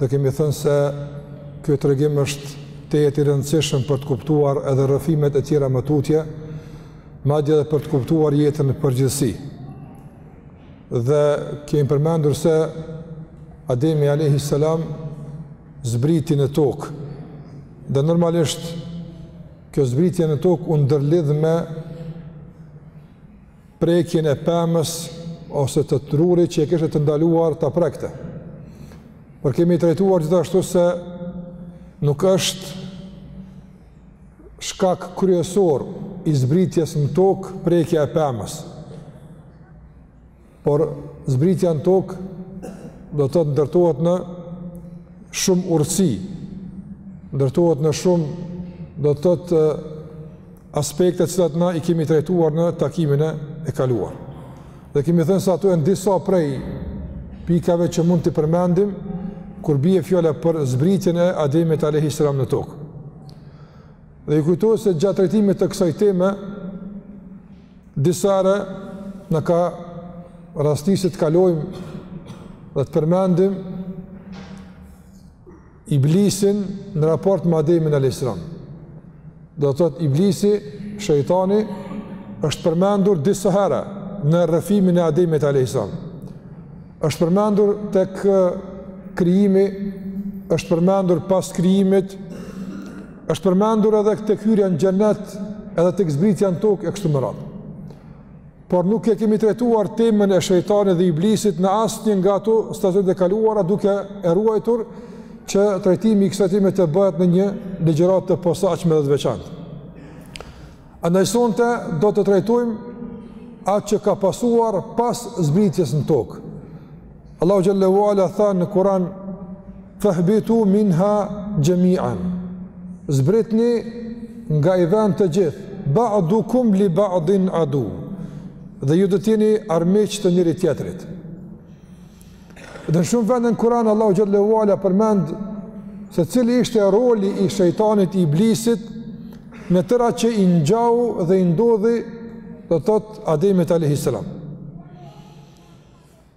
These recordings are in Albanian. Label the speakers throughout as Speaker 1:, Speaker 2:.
Speaker 1: dhe kemi thënë se kjo tregim është tejet i rëndësishëm për të kuptuar edhe rrëfimet e tjera më tutje, madje edhe për të kuptuar jetën në përgjithësi. Dhe kemi përmendur se Ademi alayhi salam zbriti në tokë, dhe normalisht kjo zbritje në tokë u ndërlidh me prekjen e pemës ose të drurit që e kishte të ndaluar ta prekte. Por kemi trajtuar gjithashtu se nuk është shkak kryesor i zbritjes në tokë prekja e pemës. Por zbritja në tokë do të thotë ndërtohet në shumë urësi, ndërtohet në shumë do të thotë aspekte të cilat ne i kemi trajtuar në takimin e kaluar. Dhe kemi thënë se ato janë disa prej pikave që mund t'i përmendim kur bie fjala për zbritjen e Ademit alayhi salam në tokë. Dhe ju kujtoj se gjatë trajtimit të kësaj teme disa herë na ka rastisur të kalojmë dhe të përmendim Iblisin në raport me Ademin alayhis salam. Do të thotë Iblisi, shejtani është përmendur disa herë në rrëfimin e Ademit alayhis salam. Është përmendur tek krijimi, është përmendur pas krijimit, është përmendur edhe tek hyrja në xhennet edhe tek zbritja në tokë e kështu me radhë. Por nuk e kemi trajtuar temën e shejtanit dhe iblisit në asnjë nga ato stacionet e kaluara duke e ruajtur që trajtimi i kësaj teme të bëhet në një ligjëratë të posaçme dhe të veçantë. Andaj sonte do të trajtojmë atë që ka pasuar pas zbritjes në tokë. Allahu xhallahu ala tha në Kur'an fahbitu minha jami'an. Zbritni nga ai vend të gjithë, ba'dukum li ba'din adu. Dhe ju do të jeni armiq të njëri-tjetrit. Dhe në shumë vende në Kur'an Allahu xhallahu ala përmend se cili ishte roli i shejtanit i iblisit me tërë atë që i ngjau dhe i ndodhi do të thotë Ademit alayhis salam.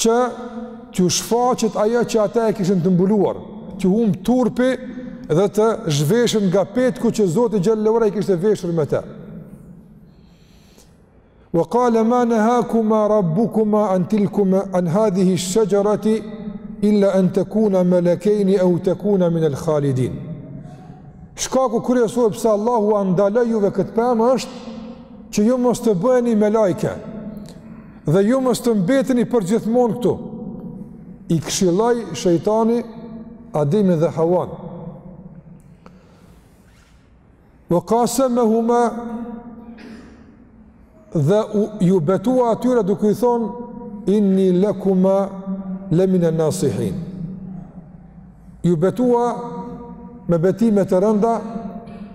Speaker 1: që t'ju shfaqet ajo që ata e kishin të mbuluar, t'ju humbë turpi dhe të zhveshën nga petku që Zoti xhallahu ala i kishte veshur me të. Wa qala ma nahakuma rabbukuma an tilkuma an hadhihi ash-shajarati illa an takuna malakayn aw takuna min al-khalidin. Shkaku kryesor pse Allahu ua ndaloi juve këtë pemë është që ju mos të bëheni melaike, Dhe ju mos të mbeteni përgjithmonë këtu. I këshilloi shejtani Ademin dhe Hawan. Wa qasamahuma dhe u, iu betua atyre duke i thënë inni lakuma lamina nasihin. Iu betua me betime të rënda,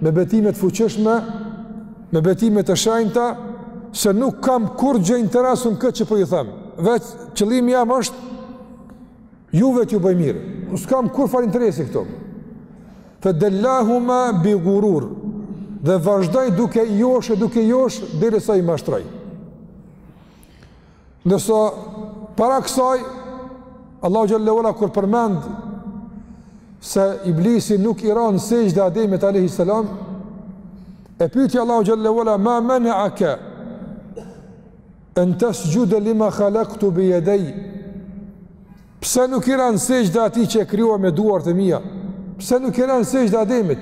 Speaker 1: me betime të fuqishme, me betime të shenjta, se nuk kam kurrgjë interes në këtë që po ju them. Veç qëllimi jem është juve t'ju bëj mirë. Nuk s'kam kurrfarë interesi këtu. Fe dellahuma bi gurur dhe vazhdoi duke josh e duke josh derisa i mashtroi. Ndërsa para kësaj Allahu xhelle ve ala kur përmend se iblisi nuk i ra në sexhde Ademit alayhi salam e pyeti Allahu xhelle ve ala ma mana'aka an tasjud lima khalaqtu bi yaday pse nuk i re në sexhde atij që e krijova me duart e mia pse nuk i re në sexhde Ademit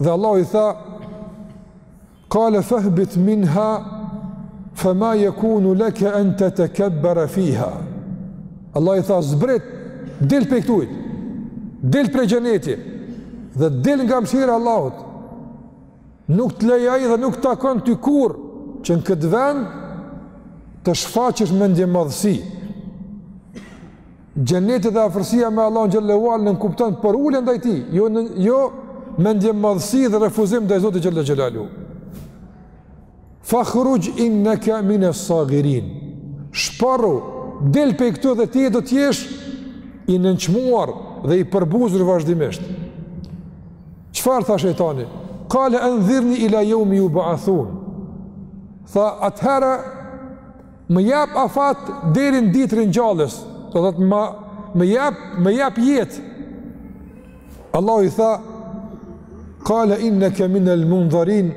Speaker 1: Dhe Allahu i tha: "Qale fahbit minha fama yakunu laka an tatakabbara fiha." Allahu i tha: "Zbrit, dil prej këtij. Dil prej xheneti dhe dil nga mëshira e Allahut. Nuk të lejohet dhe nuk të takon ty kurrë që në këtë vend të shfaqësh mendjemadhësi." Xheneti dhe afërsia me Allahun xhelle ve ala nënkupton përulje ndaj tij, jo në jo mendjemadhësi dhe refuzim ndaj Zotit xhelle xhelaluhu. Fakhruj innaka min as-saghirin. Shparru, del pej këtu dhe ti do të jesh i nënçmuar dhe i përbuzur vazhdimisht. Çfarë tha shejtani? Qale anzirni ila yawmi yub'athun. Tha atëherë Më jap afat deri në ditën e ringjalljes, do të thotë më më jap, më jap jetë. Allahu i tha: "Qala innaka min al-munzirin."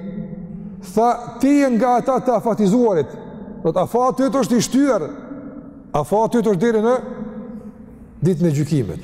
Speaker 1: Tha ti je nga ata të afatizuarit. Do të thotë afati yt është i shtyrë. Afati yt është deri në ditën e gjykimit.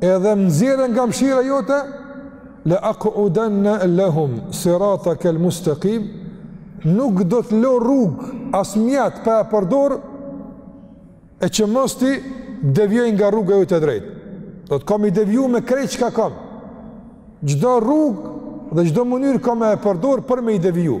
Speaker 1: Edhe më nxjerre nga mëshira jote, le aku uden në lehum, siratakel mustekim, nuk do të lë rrugë as mjet pa e përdorë që mos t'i devijoj nga rruga jote e drejtë do të kam me i deviju me krejt çka kam çdo rrugë dhe çdo mënyrë kam me e përdor për me i deviju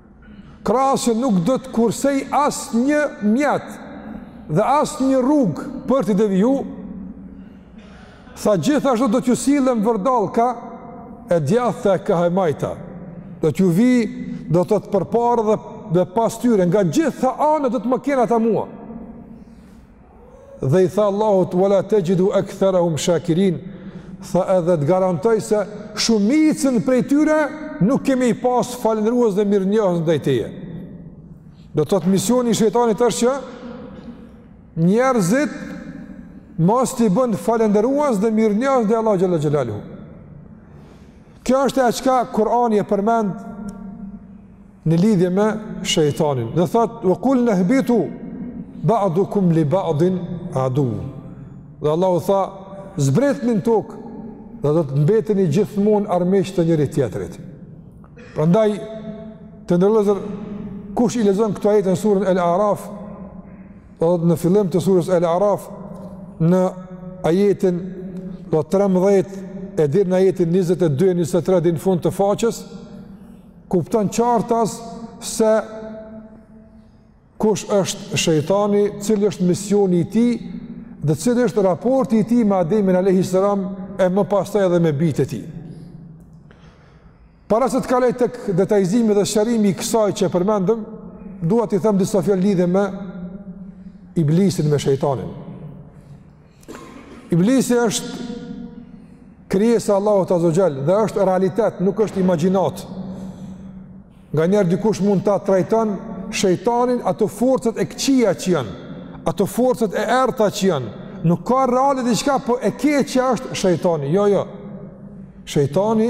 Speaker 1: Krahas se nuk do të kursej asnjë mjet dhe asnjë rrugë për t'i deviju, tha gjithashtu do t'ju sillem vërdallë ka e djathta e kah e majta, do t'ju vij, do të thotë përpara dhe, dhe pas tyre, nga gjitha anët do të më kenë ata mua. Dhe i tha Allahut, wa la tajidu aktharahum shakirin, tha edhe të garantoj se shumicën prej tyre nuk ke me i pas falëndrues dhe mirënjohës ndaj teje. Do të thotë misioni i shejtanit është që njerëzit mos t'i bën falënderues dhe mirënjohës ndaj Allahut xhelle xhelaluhu. Kjo është e çka Kurani e përmend në lidhje me shejtanin. Dhe thotë, "Wa kul nahbitu ba'dukum li ba'din adu." Dhe Allahu tha, "Zbretni në tokë dhe do të mbeteni gjithmonë armiq të njëri tjetrit." Prandaj të nderuar vëllezër kush i lexon këto ajete në surën Al-A'raf, do të thotë në fillim të surës Al-A'raf në ajetin do 13 e deri në ajetin 22 23 deri në fund të faqes, Kupton qartas se kush është shejtani, cili është misioni i tij dhe cili është raporti i tij me Ademin alayhi salam e më pastaj edhe me bijtë e tij. Para se të kaloj tek detajizimi dhe sqarimi i kësaj që përmendëm, dua të them disa fjalë lidhje me iblisin me shejtanin. Iblisi është krijesa e Allahut Azza wa Jall dhe është realitet, nuk është imagjinatë. Nganjëherë dikush mund ta trajton shejtanin ato forcat e këqija që janë, ato forcat e errta që janë. Nuk ka reale diçka, po e keqja është shejtani. Jo, jo. Shejtani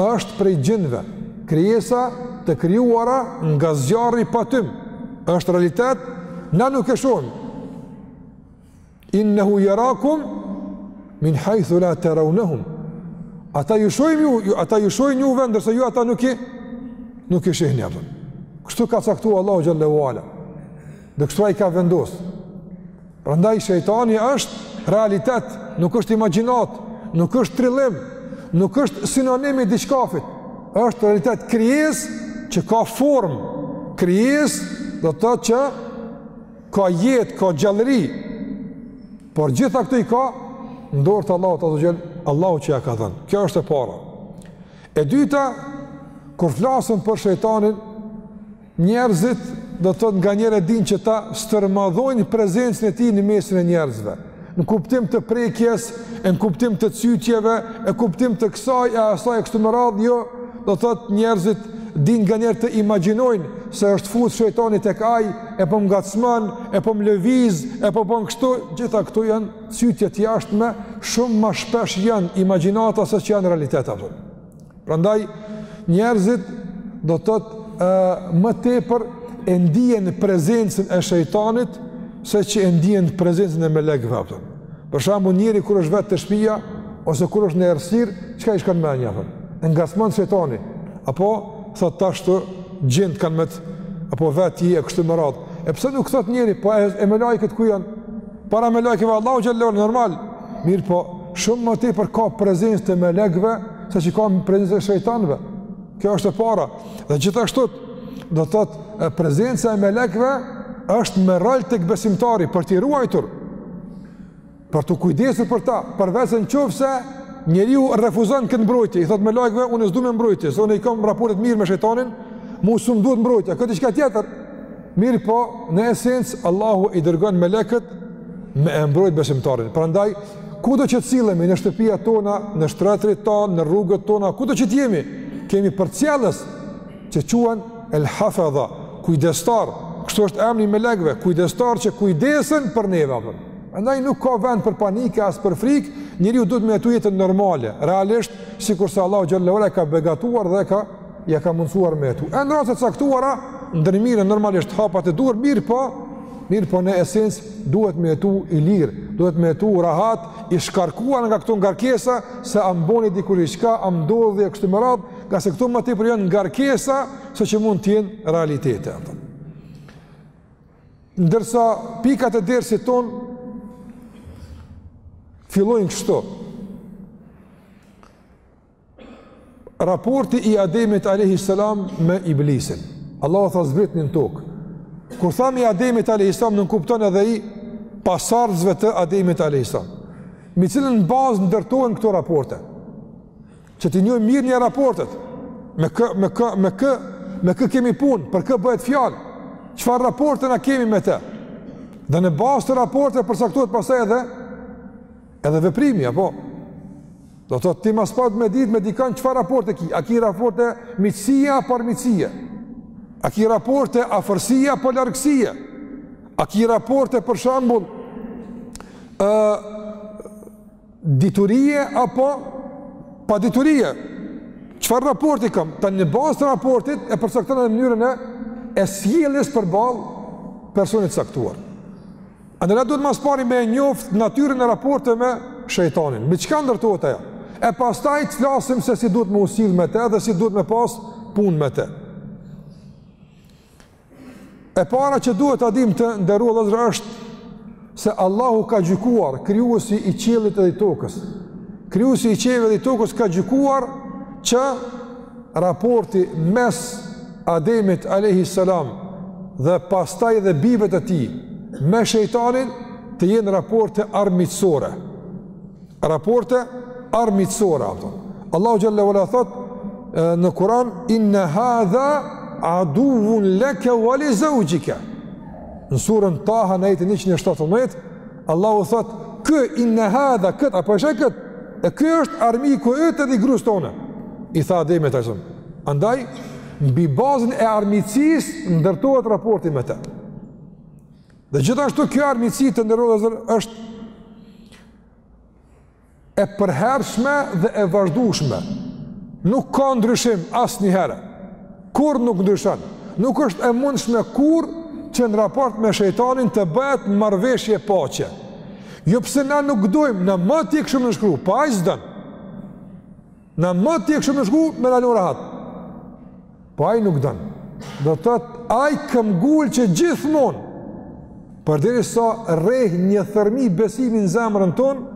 Speaker 1: është prej xhinëve, krijesa të krijuara nga zjarri i pa tym. Është realitet, na nuk e shohim. Innehu jerakum min hajthu la teraunehum. Ata ju shohin ju, ju, ata ju shohin juve, ndërsa ju ata nuk i, nuk i shihni apëtën. Kështu ka caktu Allahu Xhalla wa Ala. Dhe kështu ai ka vendosë. Prandaj, shejtani është realitet, nuk është imagjinatë, nuk është trillim, nuk është sinonim i diçkafit. është realitet krijesë që ka formë. Krijesë do të thotë që ka jetë, ka gjallëri, por gjitha këto i ka, n'dorë të Allahut Azza wa Xhell, Allahu që ia ka dhënë, kjo është e para. E dyta, kur flasën për shejtanin, njerëzit do të thotë nganjëherë dinë që ta stërmadhojnë prezencën e tij në mesin e njerëzve. në kuptim të prekjes, në kuptim të cytjeve, në kuptim të kësaj e asaj e kështu më radhë, jo, do të thotë njerëzit din nga njerë të imagjinojnë se është fut shejtani tek ai, e po më ngacmon e po më lëviz, e po po në kështu, gjitha këto janë cytje të jashtme, shumë ma shpesh janë imagjinata seç janë realitet, a kupton. Prandaj njerëzit do të thotë më tepër e ndien prezencën e shejtanit seç e ndien prezencën e melekëve apo. Për shembull njeriu kur është vetë te shpija ose kur është në errësirë, çka i shkon mendja apo? E ngacmon shejtani. Apo thotë tash xhindët kanë me të apo veti e kështu me radhë. E pse nuk thotë njeri po e, e melaiket ku janë? Para melaikeve Allahu xhallahu normal. Mirëpo, Shumë ma tepër ka prezencë të melekëve seç ka prezencë të shejtanëve. Kjo është e para. Dhe gjithashtu do të thotë prezenca e melekëve është me rol tek besimtari për t'i ruajtur, për t'u kujdesur për ta, përveç se në qoftë se njeriu refuzon këtë mbrojtje, i thotë melekëve unë s'du më mbrojtje, se unë i kam raportet mirë me shejtanin, mu s'um duhet mbrojtja, kjo diçka tjetër. Mirëpo, në esencë, Allahu i dërgon melekët me e mbrojt besimtarin. Prandaj, kudo që të sillemi në shtëpiat tona, në shtretërit tanë, në rrugët tona, kudo që të jemi, kemi përcjellës që quhen el hafedha, kujdestar, kështu është emri i melekëve, kujdestar që kujdesen për neve, apër. Prandaj nuk ka vend për panike, as për frikë, njeriu duhet me jetu jetën normale, realisht, sikurse Allahu xhele ue ala e ka begatuar dhe e ka ia ka mundësuar me jetu. E në raste të caktuara, ndërmiren normalisht hapat e duhur, mirëpo, mirëpo në esencë duhet me jetu i lirë, duhet me jetu rahat, i shkarkuar nga këto ngarkesa, se a m'boni dikush diçka, a m'ndodhi, e kështu me radhë, ngase këto ma tepër janë ngarkesa, seç mund të jenë realitete. Ndërsa, pikat e dersit tonë, fillojnë kështu, Raporti i Ademit alayhi salam me Iblisin. Allahu tha zbritni në tokë. Kur thamë i Ademit alayhi salam nënkupton edhe i pasardhësve të Ademit alayhi salam. Mbi cilën bazë ndërtohen këto raporte? Që t'i njohim mirë një herë raportet. Me kë me kë me kë me kë kemi punë, për kë bëhet fjalë? Çfarë raporte na kemi me të? Dhe në bazë të raporteve përcaktohet pastaj edhe edhe veprimi apo Do të thotë ti më së pari me ditë me dikon çfarë raporte ki? A ki raporte miqësie apo armiqësie? A ki raporte afërsie apo largësie? A ki raporte për shembull ë diturie apo paditurie? Çfarë raporti kam? Tani në bazë të raportit e përcakton mënyrën e e sjelljes përballë personit të caktuar. Andaj duhet ma s'pari me njoft natyrën e raporteve me shejtanin. Mbi çka ndërtohet ajo? E pastaj të flasim se si duhet me u sill me të dhe si duhet me pas punë me të. E para që duhet ta dimë të nderuar vëllezër është se Allahu ka gjykuar krijuesi i qiellit dhe i tokës. Krijuesi i qiejve dhe i tokës ka gjykuar që raporti mes Ademit alejhi selam dhe pastaj dhe bijve të tij me shejtanin të jenë raporte armiqësore. Raporte armiqësore, a kupton. Allahu xhelle ve ala thotë në Kur'an inna hadha aduwwun laka wa li zawjika. Në surën Taha në ajetin 117 Allahu thotë, ky inna hadha kët a po e sheh kët? E ky është armiku yt edhe i gruas tonde. I tha Ademit tash. Andaj mbi bazën e armiqësisë ndërtohet raporti me të. Dhe gjithashtu kjo armiqësi të nderuar vëllezër është e përhershme dhe e vazhdueshme. Nuk ka ndryshim asnjëherë. Kurrë nuk ndryshon. Nuk është e mundshme kurrë që në raport me shejtanin të bëhet marrëveshje paqe. Jo pse na nuk dojmë, na moti e kishim nënshkru, po ai s'don. Na moti e kishim nënshkru, me na lon rahat. Po ai nuk don. Do të thotë, ai këmbëngul që gjithmonë, përderisa rreh një thërrmi besimi n'zemrën tonë,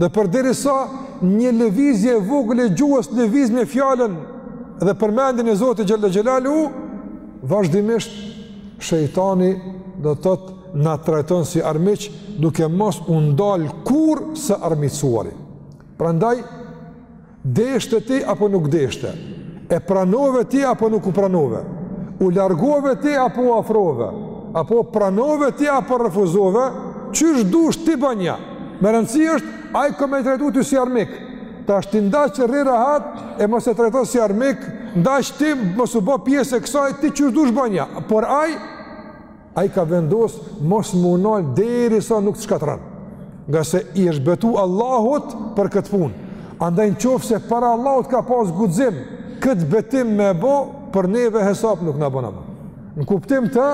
Speaker 1: dhe përderisa një lëvizje e vogël e gjuhës lëviz me fjalën dhe përmendjen e Zotit xhelle xhelaluhu, vazhdimisht shejtani do të thotë na trajton si armiq duke mos u ndalë kurrë së armiqësuari. Prandaj, deshte ti apo nuk deshte, e pranove ti apo nuk u pranove, u largove ti apo u afrove, apo pranove ti apo refuzove, qysh dush ti banja, me rëndësi është, ai ka me të trajtu ty si armik, tash ti n'daç rri rahat, e mos e trajto si armik, n'daç ti mos u bo pjesë e kësaj, ti qysh dush banja, por ai, Ai ka vendos mos me u nal derisa nuk të shkatrron. Ngase i është betu Allahut për këtë punë. Andaj në qoftë se para Allahut ka pas guxim, këtë betim me bo, për neve hesap nuk na bon ma. Në kuptim të,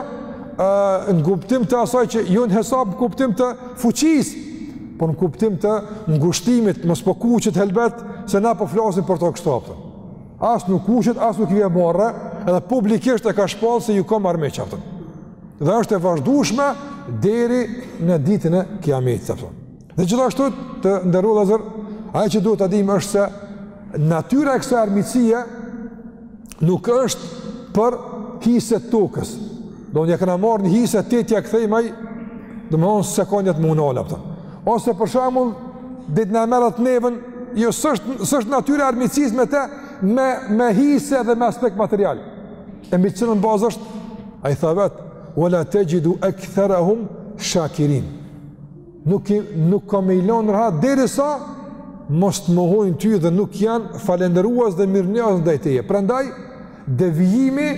Speaker 1: uh, në kuptim të asaj që jo në hesap në kuptim të fuqisë, po në kuptim të ngushtimit, mos po kuqet helbet, se na po flasim për të kështu, a kupton. As nuk kuqet, as nuk i vjen marrë, edhe publikisht e ka shpallë se ju kam armiq, a kupton. Dhe është e vazhdueshme deri në ditën e Kiametit, a kupton. Dhe gjithashtu të nderuar vëllezër, ajo që duhet ta dimë është se natyra e kësaj armiqësie nuk është për hise të tokës. Do ia kena marrë një hise e t'ia kthejmë ai, domethënë s'e ka nijet me u nalë, a kupton. Ose për shembull, do t'na e merr atë neve, jo s'është, s'është natyra e armiqësisë me te, me, me hise dhe me aspekt material. E mbi cilën bazë është, ai tha vetë, wala tegjidu ektherahum shakirin. Nuk, i, nuk kam me i lon rahat, derisa mos të mohojnë ty dhe nuk janë falënderues dhe mirënjohës ndaj teje. Prandaj, Devijimi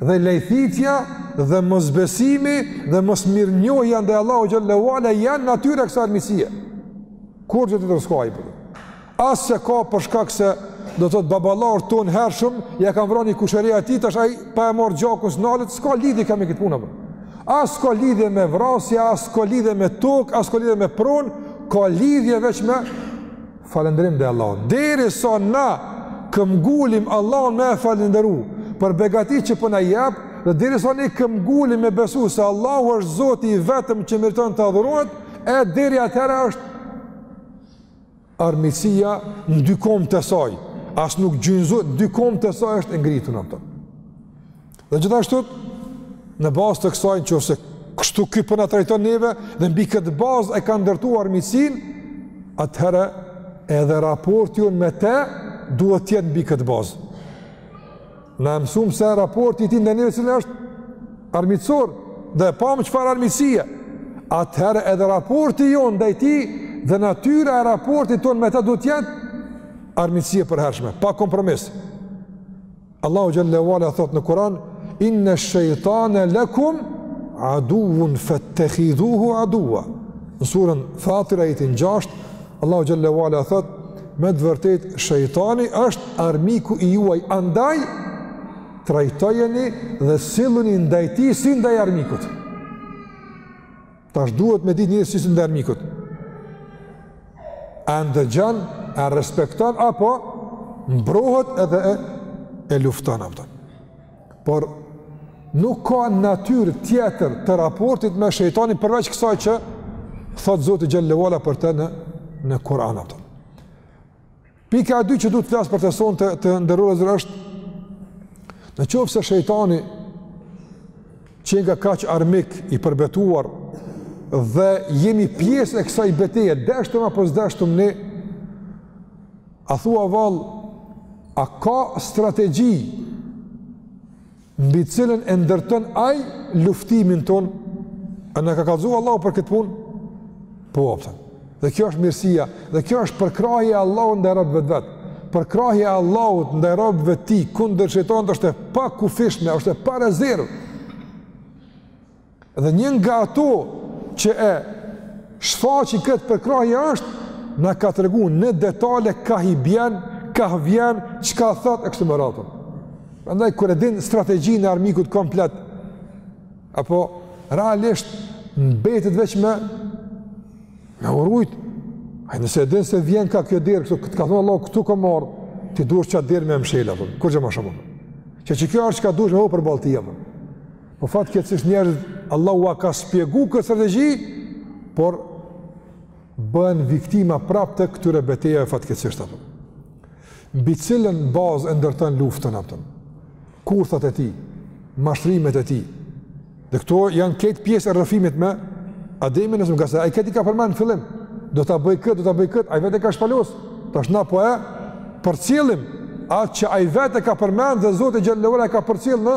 Speaker 1: dhe lajthitja dhe mosbesimi dhe mosmirënjohja ndaj Allahut xhallahu ala janë natyra e kësaj armiqësie. Kur do të të skojë për? As s'e ka për shkak se do thotë baballarët tonë t'hershëm ia kanë vra ni kushëri të tij tash ai pa e marr gjakun s'nalet s'ka lidhje kam me këtë punë apo. As ka lidhje me vrasje, as ka lidhje me tokë, as ka lidhje me pronë, ka lidhje veç me Falënderim ndaj Allahut. Derisa na këmbëngulim Allahun me e falënderu për begati që po na jep, dhe derisa ne këmbëngulim me besu se Allahu është Zoti i vetëm që meriton të adhurohet, e deri atëherë është armiqësia në dy komt e saj, as nuk gjunjëzohet, n'dy komt e saj është e ngritun, a kupton. Dhe gjithashtu, në bazë të kësaj në qoftë se kështu ky po na trajton neve, dhe mbi këtë bazë e ka ndërtu armiqësinë, atëherë edhe raporti jonë me te duhet të jetë mbi këtë bazë. Na e mësum se raporti i tij ndaj neve cili është, armiqësor, dhe e pamë çfarë armiqësie, atëherë edhe raporti jonë ndaj tij, dhe natyra e raportit tonë me te duhet të jetë armiqësi e përhershme, pa kompromis. Allahu xhallahu ala thotë në Kur'an inna ash-shaytana lakum aduwwun fattakhidhuhu aduwwa. Në surën Fatir ajetin 6, Allahu xhallahu ala thotë me të vërtetë shejtani është armiku i juaj andaj trajtojeni dhe silluni ndaj tij si ndaj armikut. Tash duhet me ditë njeri si si ndaj armikut. E ndëgjon, e respekton, apo mbrohet edhe e, e lufton, a kupton. Por, nuk ka natyrë tjetër të raportit me shejtanin përveç kësaj që thotë Zoti xhallahu ala për të në, në Kur'an, a kupton. Pika e dy që duhet të flas për të sonte të nderuar vëllezër është në qoftë se shejtani qenka kaq armik i përbetuar dhe jemi pjesë e kësaj beteje, deshtëm apo s'deshtëm ne, a thua vallë, a ka strategji mbi cilën e ndërton ai luftimin tonë, a na ka kallzu Allahu për këtë punë? Po, po. Dhe kjo është mirësia, dhe kjo është përkrahja e Allahut ndaj robëve të vet. Përkrahja e Allahut ndaj robëve të tij kundër shejtanit është e pakufishme, është e parezervë. Dhe një nga ato që e shfaqi këtë përkrahje është na ka tregu në detale kah i bjen, kah vjen, çka thot e kështu me radhë. Andaj, kur e din strategjinë e armikut komplet, apo realisht mbetet veç me, me u rujt, a nëse e din se vjen ka kjo derë, kështu, këtu ka thonë Allahu, këtu ka me ardh, ti duhesh qat derë me mshel, kurgjo ma shumë. Që që kjo është çka duhesh me u përball ti, Po fatkeqësisht njerëzit Allahu ua ka shpjegu këtë strategji, por bëhen viktima prapë të këtyre betejave fatkeqësisht apo. Mbi cilën bazë e ndërton luftën apo? Kurthat e tij, mashtrimet e tij. Dhe këto janë krejt pjesë e rrëfimit me Ademin alejhi selam, ngase ai këto i ka përmend në fillim. Do ta bëj këtë, do ta bëj këtë, ai vetë e ka shpalos. Tash na po e përcjellim atë që ai vetë e ka përmend dhe Zoti xhele ve ala e ka përcjell në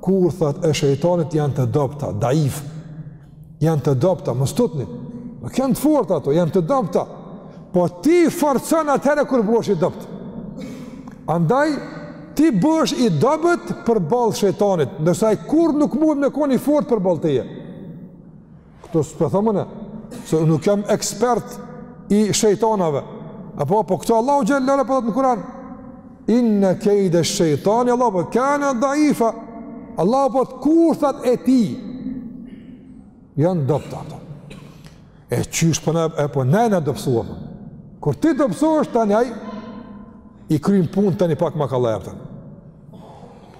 Speaker 1: Kurthat e shejtanit janë të dobta, daif. Janë të dobta, mos tutni. Nuk janë të forta ato, janë të dobta. Po ti i forcon atëherë kur bëhesh i dobët. Andaj ti bëhesh i dobët përballë shejtanit, ndërsa ai kurrë nuk mund me kon i fortë përballë teje. Këto s'po i thom unë, se unë nuk jam ekspert i shejtanave. Apo, po këto Allahu xhele ve ala po i thotë në Kuran. Inna kejde shejtani, Allah po, kane dhaifa. Allahu po thot kurthat e tij janë të dobta ato. E qysh pra po ne, e po ne u dobsuam. Kur ti dobsohesh tani ai i kryn punët tani pak ma kollaj,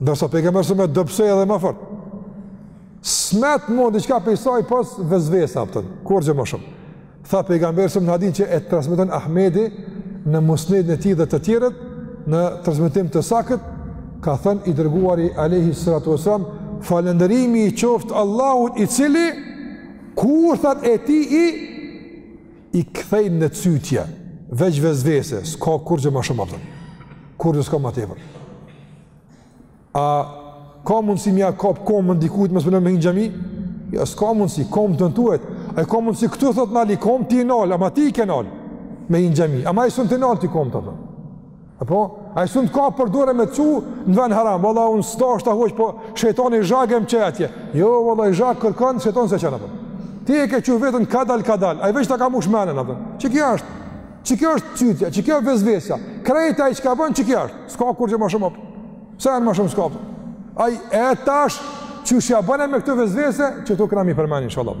Speaker 1: Ndërsa pejgamberi alejhi selam e dobësoi edhe më fort. S'met më diçka prej saj pos vesvesa, kupton. Kurgjë më shumë. Tha pejgamberi alejhi selam në hadithin që e transmeton Ahmedi në musnedin e tij dhe të tjerët në transmetim të sakët ka thënë i dërguari alejhi salatu ue selam falënderimi i qoftë Allahut i cili kurthat e tij i i kthej në cytje, veç vesvese, s'ka kurgjë ma shumë, kupton, kurgjë s'ka ma tepër. A ka mundësi me ia kap komën dikujt mos me hi n'xhami? Jo, s'ka mundësi, komët janë tuat. A ka mundësi këtu thot nali komët, ti i nal, ama ti i ke nal me hi n'xhami. Ama ai s'un t'i nal ty komët, kupton. Apo, ai sun t'ka për dore me çu në vend haram, valla unë s'deshta po shejtani zhag më çoi atje. Jo, valla i zhagë kërkan, shejtani s'e çon, apo. Ti e ke çu veten kadal, kadal, ai veç ta ka mush menen, apo. Qe kjo është, qe kjo është cytja, qe kjo është vesvesja. Krejt ai çka bën, qe kjo është. S'ka kurgjë ma shumë, apo. Sen ma shumë s'ka, apo. Ai e tash, qysh ja ban me këtë vesvese, qetu kena m'i përmend, inshallah.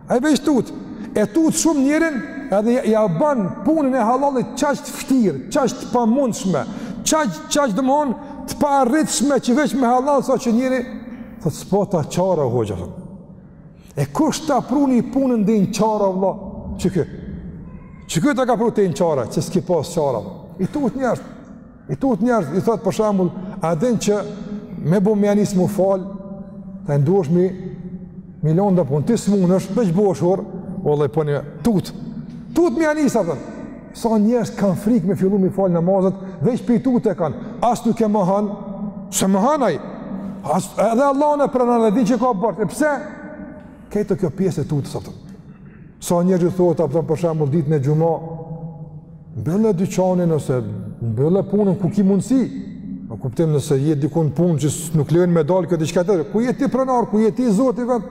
Speaker 1: Ai veç tut, e tut shumë njerin edhe ja bën punën e halallit qaq të ftir, qaq të pamundshme, qaq qaq domthon të paarritshme që veç me hallall sa që njeri thot s'pata çare hoxha. E kush ta pruni punën deri n'çare vëlla? Qiky. Qiky ta ka pru te n'çare, që s'ki pas çare. I tut njerëz. I tut njerëz i thot për shembull, a din që me bë me ia nis m'u fal, ta nduosh mi milion do pun ti s'munesh veç bosh or, valla po e tut. Tut me ia nis, a kupton. Sa njerëz kanë frikë me fillu mi fal namazet, veç pi tute e kanë. As nuk e mohon. S'e mohon ai. As edhe Allahun e pranon edhe e di çka ka bërë. Pse? Këto kjo pjesë e tutës, a kupton. Sa njerëz thotë apo për shembull ditën e xhuma, Mbylle dyqanin ose mbylle punën ku ki mundësi. Po kuptojm nëse je diku në punë që nuk lejon me dalë kjo diçka tjetër, ku je ti pronar, ku je ti zoti vet?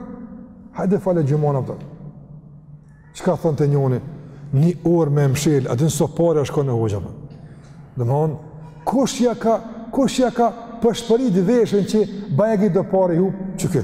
Speaker 1: Hajde fale xhumanë, a kupton. Çka thon te njëri? Një orë me mshel, a din sa pare shkojnë hoxha. Domthon, kush ja ka, kush ja ka pëshpërit n'veshin që bajagi do pare ju çka?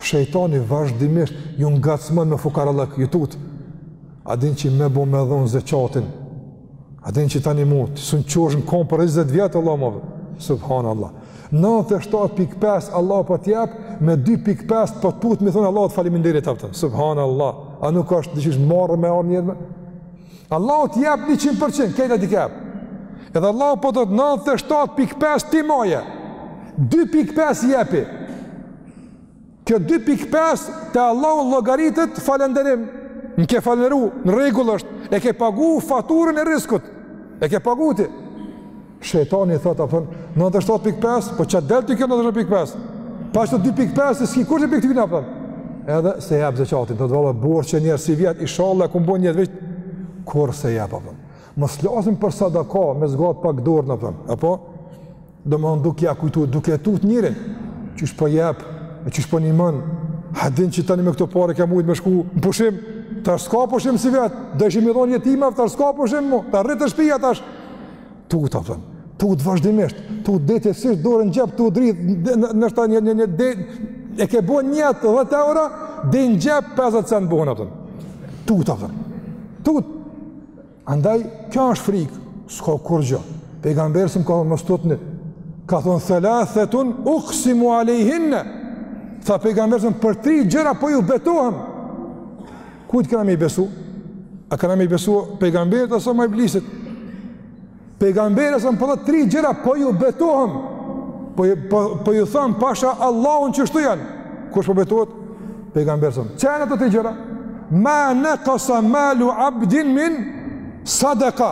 Speaker 1: Shejtani vazhdimisht ju ngacmon me fukarallëk, ju tut. A din që me bo me dhonë zeqatin? A din që tani mo, ti sun çohesh në kom për 20 vjetë, Allah më vë. Subhanallah. 97.5 Allahu po t'jep, me 2.5 po tutesh me i thonë Allahut faliminderit, a kupton. Subhanallah. A nuk është dikush marre more njeri? Allahu të jep 100%, krejt ti i ke. Edhe Allahu po t'thot 97.5 ti maje. 2.5 jepi. Kjo 2.5 te Allahu llogaritet falënderim. Në ke falënderu, në regull është, e ke pagu faturën e rizkut, e ke pagu ti. Shejtani i thot, a kupton, 97.5, po çka del te kjo 97.5? Pa qeto 2.5, e s'ki kurgjë për këtë vina, Edhe s'e jep zekatin, thotë valla burrë qe njëherë sivjet, ishalla e kumbon njerë vjetë, kurrë s'e jep, a kupton. Mos flasim për sadaka, me zgatë pak dorën, a kupton, apo? Domethonë duke ja kujtu, duke e tut njerin, qysh po jep, e qysh po i nimon, a din që tani me këto pare ke mujtë me shku në pushim, tash s'ka pushim sivjet, deshëm i dhonë jetimëve, tash s'ka pushim mo, rri te shpia tash. Tut, a kupton, tut vazhdimisht, tut deri te s'e shtin dorën në xhep, tut dritë, nështë ta një, një, një, dhe, e ke bo nijet dhetë euro, deri n'xhep 50 cent bohen, a kupton. Tut, a kupton, tut, Andaj, kjo është frikë, s'ka kurgjë. Pejgamberi alejhi selam ka thonë, mos tutni. Ka thonë, thalathetun, uksimu alejhinne. Tha pejgamberi alejhi selam, për tri gjëra po ju betohem. Kujt kena me i besu? A kena me i besu pejgamberit alejhi selam a Iblisit? Pejgamberi alejhi selam po thotë tri gjëra po ju betohem. Po ju po, po ju thon pasha Allahun që shtu janë. Kush po betohet? Pejgamberi alejhi selam. Ç'janë ato tri gjëra? Ma naqasa malu abdin min sadaka.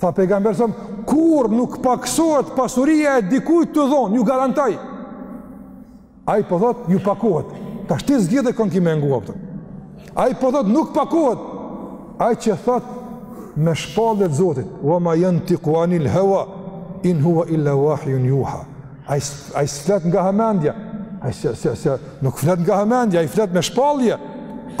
Speaker 1: Tha pejgamberi alejhi selam kurrë nuk paksohet pasuria e dikujt tu dhon, ju garantoj. Ai po thot ju pakohet. Tash ti zgjidhe kon ki me ngu, a kupton. Ai po thot nuk pakohet. Ai që thot me shpallje të Zotit, "Wa ma yantiqu anil hawa in huwa illa wahyun yuha." Ai s'flet nga hamendja. Ai se se se nuk flet nga hamendja, ai flet me shpallje.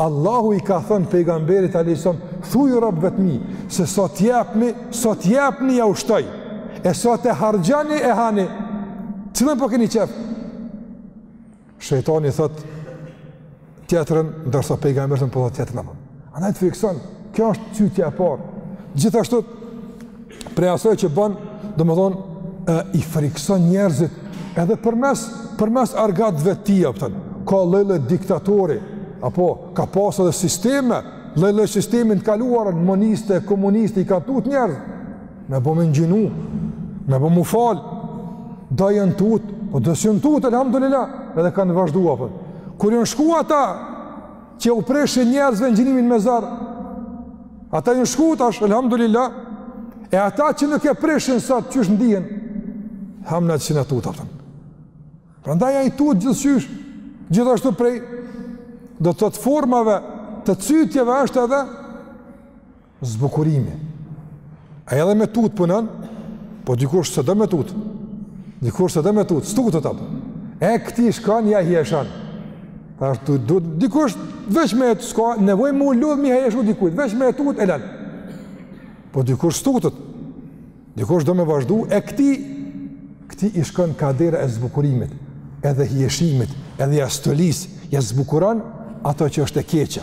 Speaker 1: Allahu i ka thënë pejgamberit alejhi selam, thuj robve të mi, se sot jepni, sot jepni jau shtoj, e sot e harxhoni e hani, cilën po keni qejf? Shejtani thotë tjetrën, ndërsa pejgamberi alejhi selam po thotë tjetrën. Andaj të frikëson, kjo është cytja e parë. Gjithashtu, prej asaj që ban, domethënë e i frikson njerëzit edhe përmes përmes argatëve të tij a kupton ka lloj-lloj diktatori apo ka pas edhe sisteme lloj-lloj sistemi n'të kaluarën moniste komuniste i ka tut njerëz me bo me ngjinu me bo mu fal do janë tut po do s'janë tut alhamdulillah edhe kanë vazhdu a kupton kur janë shku ata që u prishin njerëzve ngjinimin me zor, ata janë shku tash, elhamdulillah, e ata që nuk e prishin sot, qysh ndihen, hamna që s'jena tut, a kupton. Prandaj ai tut gjithqysh, gjithashtu prej, do të thotë formave, të cytjeve është edhe, Zbukurimi. A edhe me tut punon? Po dikush se do me tut. Dikush se do me tut, s'tutet. E këtij shkon ja hijeshon. Tash tu do dikush veç me e, s'ka nevojë mu lodh me i hijeshu dikujt, veç me e tut e lan. Po dikush s'tutet. Dikush do me vazhdu e këtij këtij i shkon kah dera e zbukurimit, edhe hijeshimit, edhe ja stolis, ja zbukuron ato që është e keqe.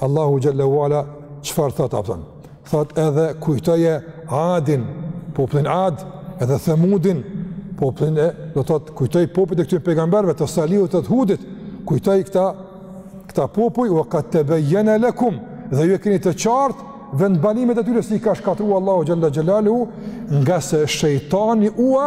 Speaker 1: Allahu xhele ue ala çfarë thotë a kupton? Thot edhe kujtoje Adin, popullin Ad, edhe Thamudin, popullin e, do thot kujtoj popujt e këtyre pejgamberëve të Salihut të Hudit, kujtoj këta këta popuj ue kad tebejene lekum dhe ju e keni të qartë vendbanimet e tyre si i ka shkatru Allahu xhele xhelaluhu ngase shejtani ua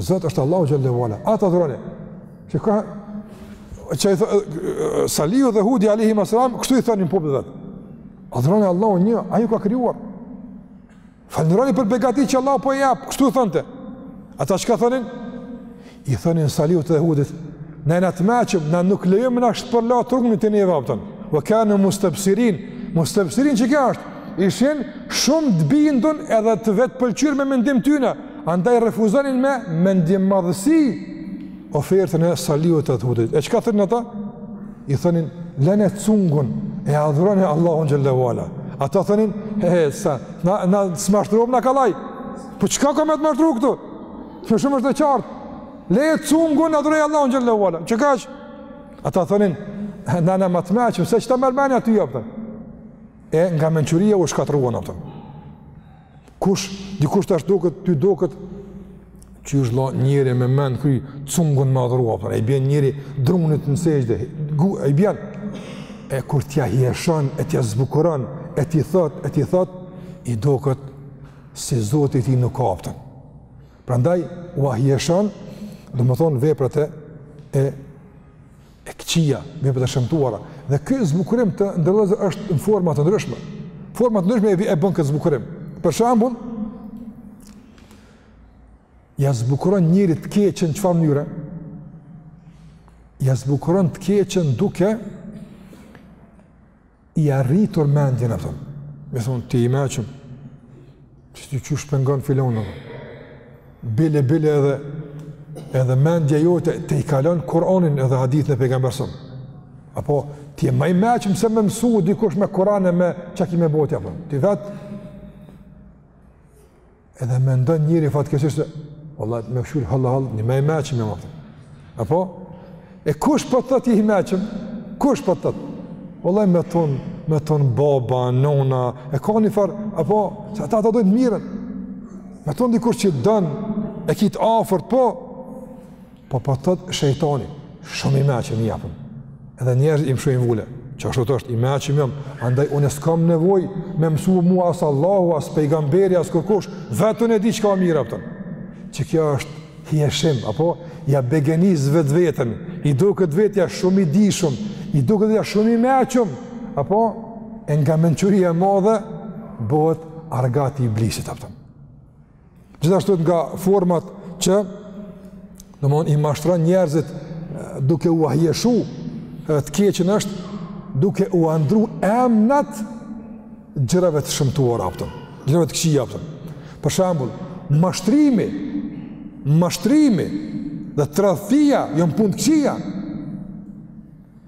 Speaker 1: Zot është Allahu xhele ve ala. Atë adhuroni. Që ka që i thotë Saliu dhe Hudi alejhim selam, kështu i thonin popullit vet. Adhuroni Allahu një, ai u ka krijuar. Falënderoni për begati që Allahu po i jap, kështu thonte. Ata çka thonin? I thonin Saliu dhe Hudit, "Na, na t'meçëm, na nuk lejojmë me na shpërla trunin ti neve, a kupton." Wa kanu mustabsirin, mustabsirin që kjo është. Ishin shumë të bindun edhe të vetëpëlqyer me mendim t'tyne, Andaj refuzonin me mendjemadhësi ofertën e Salihut dhe Hudit. E çka thonin ata? I thonin lene cungun e adhuroni Allahun xhele ve ala. Ata thonin he s'na, na s'mashtrohem na kollaj. Po çka ka me të mashtru këtu? Kjo shumë është e qartë. Leje cungun, adhuroje Allahun xhele ve ala. Qe kaq. Ata thonin na na ma t'meçëm se ç'ta merr mendja ty, a kupton. E nga mençuria u shkatërruan, a kupton. Kush, dikush tash duket, ty duket, qysh vlla njeri me mend n'kry, cungun me adhuru, a kupton, e i bjen njeri drunit në sexhde, gu, e i bjen, e kur t'ia hijeshon, e t'ia zbukuron, e t'i thot, e t'i thot, i doket se zoti i tij, nuk, a kupton. Prandaj ua hijeshon, domethënë veprat e, e e këqija, veprat e shëmtuara. Dhe ky zbukurim të nderuar vëllezër është në forma të ndryshme. Forma të ndryshme e bën këtë zbukurim. Për shembull, ia zbukuron njerit të keqën në çfarë mënyre? Ia zbukuron të keqën duke ia rritur mendjen, a kupton. Me thonë, ti i meçëm, që ti që shpengon filonë, bile, bile edhe, edhe mendja jote tejkalon Kuranin edhe hadithin e pejgamberit. Apo, ti je ma i meçëm se me mësu, dikush me Kuran e me çka ki me bo ti, apo. ti vetë, Edhe mendon njeri fatkeqësisht, valla, me kqyr hollë hollë, unë ma i meçëm e matë. Apo? E kush po t'thotë je i meçëm? Kush po t'thotë? Valla, me t'thonë, me t'thonë baba, nona, e ka një farë, apo, se ata ta dojnë t'mirën. Me t'thonë dikush që t'don, e ki t'afërt, po, Po po thot shejtani, shumë i meçëm je, a kupton. Edhe njerëzit i mshojnë vulë. Që ashtu është, i meçëm jam, andaj unë s'kam nevojë me mësu mua as Allahu, as pejgamberi, as kërkush, vetë unë e di çka mirë, a kupton. Që kjo është hijeshim, apo? Ia begenis vetveten, i doket vetja shumë i dijshëm, i doket vetja shumë i meçëm, apo? E nga mençuria e madhe, bëhet argat i Iblisit, a kupton. Gjithashtu nga format që domethënë i mashtron njerëzit duke ua hijeshu të keqen është duke ua ndrru emnat gjërave të shëmtuara, a kupton, gjërave të këqija, a kupton. Për shembull, mashtrimi, mashtrimi dhe tradhtia janë punë të këqija.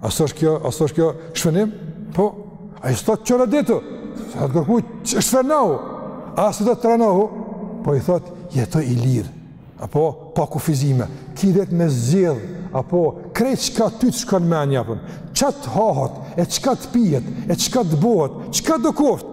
Speaker 1: A s'është kjo, a s'është kjo shfrenim? Po, ai s'thot çoroditu, s'ta kërkon shfrenohu, as tranohu, po i thot, jeto i lirë, apo, pa kufizime, ki drejt me zgjedh, apo, krejt çka ty të shkon mendja, a kupton, çka të hahet, e çka të pihet, e çka të bohet, çkado koftë,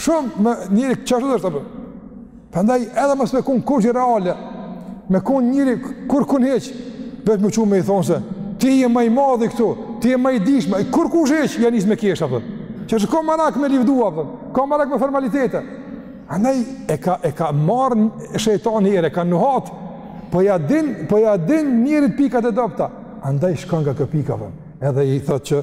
Speaker 1: Shumë me njeri qashtu edhe është, a kupton. Prandaj edhe mos me kon kurgjo reale, me kon njeri kurkun hiç, veç m'u çu me i thon se, ti je ma i madhi këtu, ti je ma i dijshmi, ai kurkush hiç, ia nis me kesh, a kupton. Qaj ka marak me livdu, a kupton, ka marak me formalitete. Andaj e ka, e ka marrë shejtani erë, e ka nuhat, po ia din, po ia din njerit pikat e dobëta. Andaj shkon nga këto pika, a kupton. Edhe i thotë që,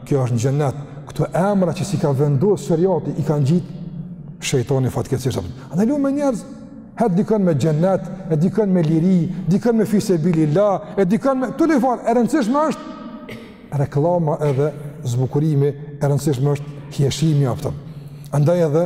Speaker 1: Kjo është në xhenet. Këto emra që s'i ka vendur sheriati i ka ngjit shejtani fatkeqësisht. Andaj lun me njerëz, herë dikën me xhenet, e dikën me liri, dikën me fi sebililah, e dikën me turlifar, e rëndësishme është reklama edhe zbukurimi, e rëndësishme është hijeshimi, a kupton. Andaj edhe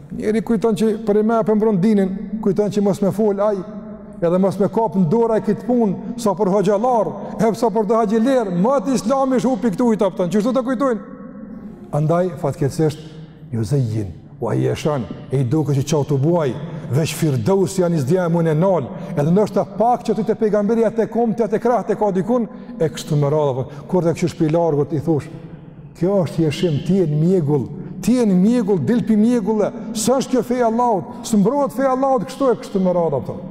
Speaker 1: Njeri kujton që përnime po e mbron dinin, kujton që mos me fol ai, edhe mos me kap në dorë ai këtë punë, sa për hoxhallarë, e sa për do haxhilerë, moti islami ish hup pi këtuhit, a kupton, qështu të kujtojnë? Andaj, fatkeqësisht, juzejjin, ua hijeshon, e i duket që qatu të buaj, veç firdeusi janë i zdja e mune nal, edhe ndoshta pak qatu te pejgamberi a te komtë a te krahët e ka dikun, e kështu me radhë, kur e këqyrish pi largut, i thosh, Kjo është hijeshim, ti je në mjegull, ti je në mjegull, dil pi mjegulle, s'është kjo feja e Allahut, s'mbrohet feja e Allahut kështu e kështu me radhë, a kupton.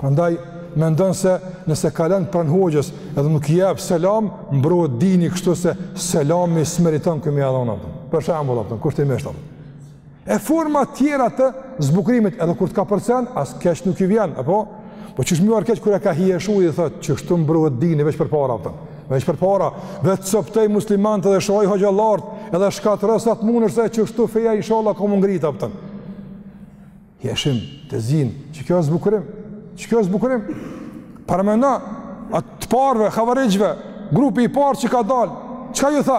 Speaker 1: Prandaj, mendon se nëse kalon pranë hoxhës edhe nuk i jep selam, mbrohet dini kështu se selami s'meriton ky me ia dhon, a kupton. Për shembull, a kupton, kushtimisht, a kupton. E forma tjera të zbukurimit, edhe kur të kapërcen, as keq nuk i vjen, apo? Po qysh me i ardh keq kur e ka hijeshu i thot, qështu mbrohet dini, veç përpara, a kupton. Veç përpara, edhe coptoji muslimanët dhe shaji hoxhallarët, edhe shkatërro sa të mundesh se qështu feja inshallah ka m'u ngrit, a kupton. Hijeshim, tezjin, qëkjo është zbukurim. Qëkjo është zbukurim. Paramendo, të parëve, havarixhve, grupi i parë që ka dalë, çka iu tha?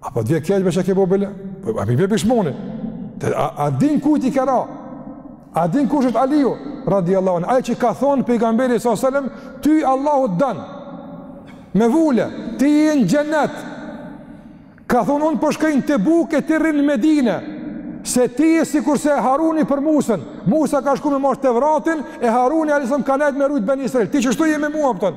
Speaker 1: A po t'vjen keq për çka ke bo bre? A po bie pishman ti? A, a din ku i ke ra? A din kush është Aliju, radiallahu anhu? Ai që ka thonë pejgamberi s.a.s. Ty Allahu t'don. Me vulë, ti je n'xhennet. Ka thonë unë po shkoj n'Tebuk e ti rrin n'Medine. Se ti je sikurse Haruni për Musën. Musa ka shku me marrë Tevratin, e Haruni alejhi selam ka nejt me rujt Beni Israil. Ti qështu je me mu, a kupton?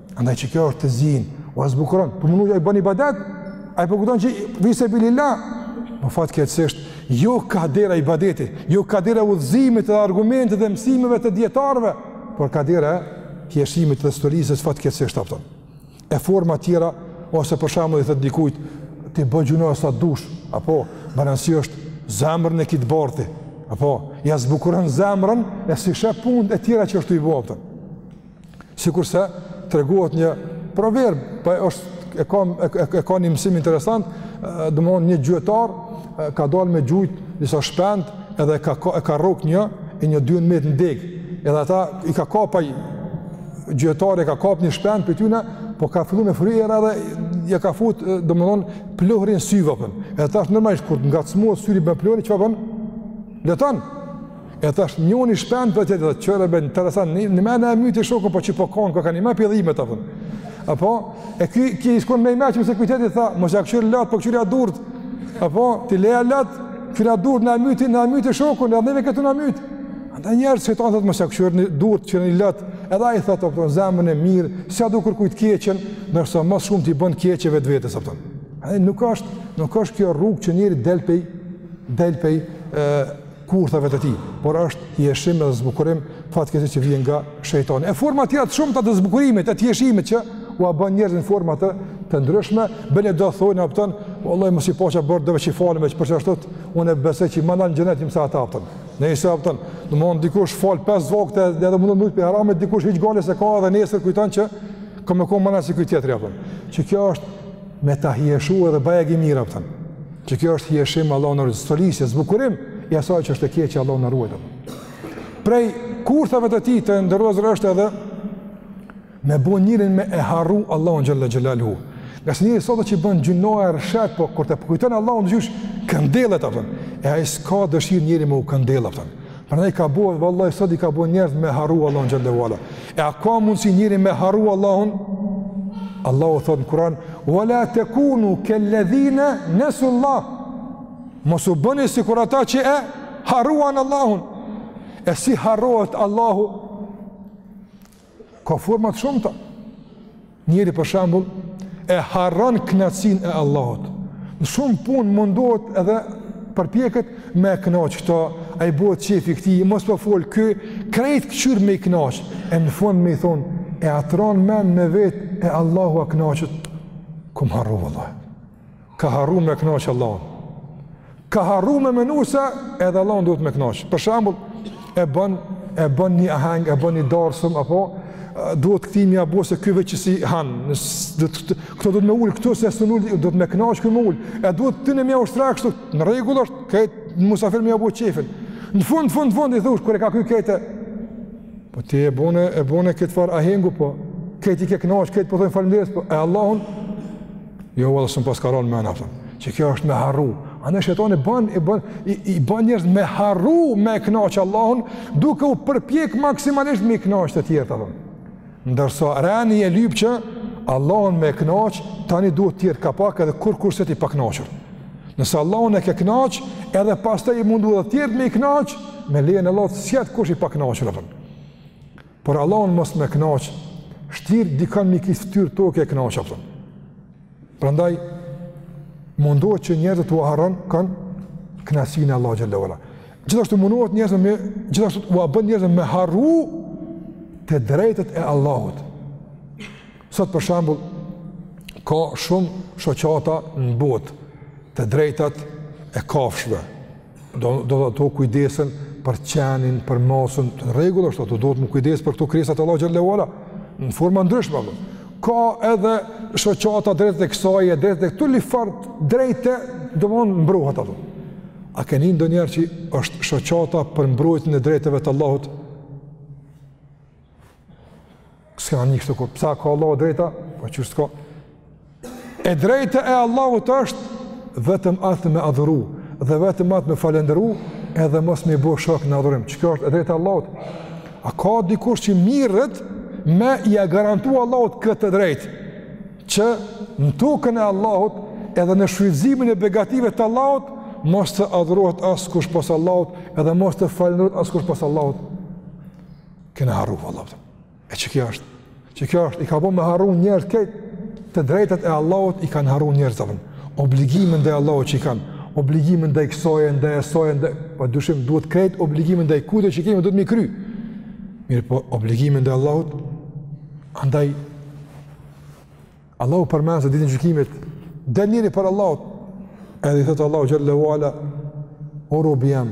Speaker 1: Andaj qekjo është tezjin, ua zbukuron, po menon që e bën ibadet, ai po kujton që fi sebilil-lah, po fatkeqësisht, jo ka dera e ibadetit, jo ka dera e udhëzimit dhe argumentit dhe mësimeve të dijetarëve, por ka dera e hijeshimit dhe stolisës, fatkeqësisht, a kupton. E forma tjera, ose për shembull i thotë dikujt, ti bë gjunahe sa dush, apo, me rëndësi është zemrën e ki t'bardhë ti, apo, ja zbukuron zemrën e s'i sheh punët e tjera që është tu i bo, a kupton. Sikurse tregohet një proverb, po është e ka e ka një mësim interesant, domthon një gjuetar ka dalë me gjujt disa shpend edhe ka ka, ka rrok një e një dy met në degë. Edhe ata i ka kap, ai gjuetari ka kap një shpend prej tyne, po ka fillu me fry era edhe ja ka fut domthon pluhrin syve apo. Edhe tash normalisht kur ngacmohet syri me pluhrin çfarë bën? Loton. E tash njëri shpend po i thotë, çfarë bën? Interesant, nime na e myti shokun, po qe po kan, po kan me dhimtë, a kupton. Apo e ky ky që u kon më i mençëm se ky tjetri tha, mos ja kshyr lot, po kshyrja durt. Apo ti leja lot, kshyrja durt na myti, na myti shokun, edhe ne ka me na myt. Andaj njerëz që thonë mos ja kshyrni durt, kshyrni lot. Edhe ai thotë apo po, zemrën e mirë, s'ja do kërkujt keqën, ndërsa më shumë ti bën keq vetvetes apo. Ai nuk është, nuk është kjo rrugë që njeri del pej del pej kurtheve të tij, por është hijeshim dhe zbukurim fatkeqësisht që vjen nga shejtani. E forma të tjera të shumta të zbukurimit, të hijeshimit që ua bën njerëzve në forma të të ndryshme, bënë do thonë, a kupton, vallai mos i paça bërë do veç i falem veç për qashtu unë besoj që më nalt n'xhenet se ata, a kupton. Nejse, a kupton, domethënë dikush fal pesë vakte dhe do mund të mund të harame dikush hiç gajle s'e ka edhe nesër kujton që ka me kon më nalt se ky tjetri, a kupton. Qekjo është me ta hijeshu edhe bojë të mirë, a kupton. Qekjo është hijeshim Allahu na ruajt stolisje, zbukurim i asaj që është e keqe Allahu na ruajt. Prej kurthave të tij të nderuar është edhe me bo njerin me e harru Allahun xhel-le xhelaluhu. Ngase njeri sot që bën gjynahe rrëshqet, po kur ta përkujton Allahun diqysh këndellet, a kupton. E ai s'ka dëshirë njeri me u këndell, a kupton. Prandaj ka bo vallahi sot i ka bo njerëz me harru Allahun xhel-le ue ala. E a ka mundsi njeri me harru Allahun? Allahu thot në Kur'an: "Wa la takunu kal ladhina nasu Allah." Mos u bëni sikur ata që e harruan Allahun. E si harrohet Allahu? Ka forma të shumta. Njëri për shembull e harron kënaqësinë e Allahut. Në shumë punë mundohet edhe përpjeket me e kënaqë këta, a i bëhet qefi këti, mos po fol ky, krejt kqyr me i kënaqë, e në fund me i thonë, e a t'ra n'men me vet, e Allahu a kënaqet, kom harru valla. Ka harru me knaqë Allahun. Ka harru me menu se edhe Allahun duhet me knaqë. Për shambull, e bën, e bën një aheng, e bën një darsëm, apo duhet këti me ia bo se ky veç ksi han. Këta duhet me ulë, këto se së nullë, duhet me knaqë ku me ulë. E duhet tyne me jau shtru kështu, në rregull është, këtë në musafir me ia bo qefin. Në fund, në fund, në fund, i thush, kur e ka kry krejt, po ti e bone, e bone këtë farë ahengu, po, krejt i ke knaqë, krejt po thonë faleminderit, po, e Allahun, Jo, valla, s'më paska ra n'men, a kupton, qikjo është me harru. A në shejtani ban, i ban, i, i ban njerëzit me harru me knaqë Allahun, duke u përpjek maksimalisht me knaqë të tjerët, a kupton. Ndërsa, reni e lyp që Allahun me knaqë, tani edhe tjerët ka pak edhe kurrkush s'jet i paknaqur. Nëse Allahun e ke knaqë, edhe pastaj je mundu edhe tjerët me i knaqë, me lejën e Allahut, s'jet kush i paknaqur, a kupton. Por Allahun mos me kënaqë, shtirë dikën në kit ftyrë toke e kënaq, a kupton. Prandaj, mundohet që njerëzit ua harron kanë kënaqësinë e Allahut xhelle ue ala. Gjithashtu mundohet njerëzit me, gjithashtu ua bën njerëzve me harru të drejtat e Allahut. Sot për shambull, ka shumë shoqata në botë të drejtat e kafshve, do do të ato kujdesen për qenin, për macën, në rregull është ato duhet mu kujdes për këto krijesa të Allahut xhelle ue ala në forma ndryshme apo. Ka edhe shoqata drejtat e kësaj e drejtat e turlifar drejte domethonë mbrohet ato. A keni ndonjëherë që është shoqata për mbrojtjen e drejtave të Allahut? S'kena ni kështu kurrë, pse a ka Allahu drejta, po qysh s'ka. E drejta e Allahut është vetëm atë me adhuru, dhe vetëm atë me falënderu, edhe mos me i bo shok në adhurim. Qikjo është e drejta e Allahut. A ka dikush që mirret me ia garantu Allahut këtë drejtë? Që në tokën e Allahut, edhe në shfrytëzimin e begative të Allahut, mos të adhurohet askush pos Allahut, edhe mos të falënderohet askush pos Allahut. kena harru valla. E qikjo është. Qikjo është. I ka bo me harru njerëzit këtë, të drejtat e Allahut i kanë harru njerëzit të vënë. Obligimin ndaj Allahut që e kanë, obligimin ndaj kësaj e ndaj asaj e ndaj... Po pa dyshim, duhet krejt obligimin ndaj kujt që e kemi, duhet mi kry. Mirëpo, obligimin ndaj Allahut, andaj, Allahu përmend se ditën e gjykimit, del njeri para Allahut, edhe i thotë Allahu xhelle ue ala, o robi jem,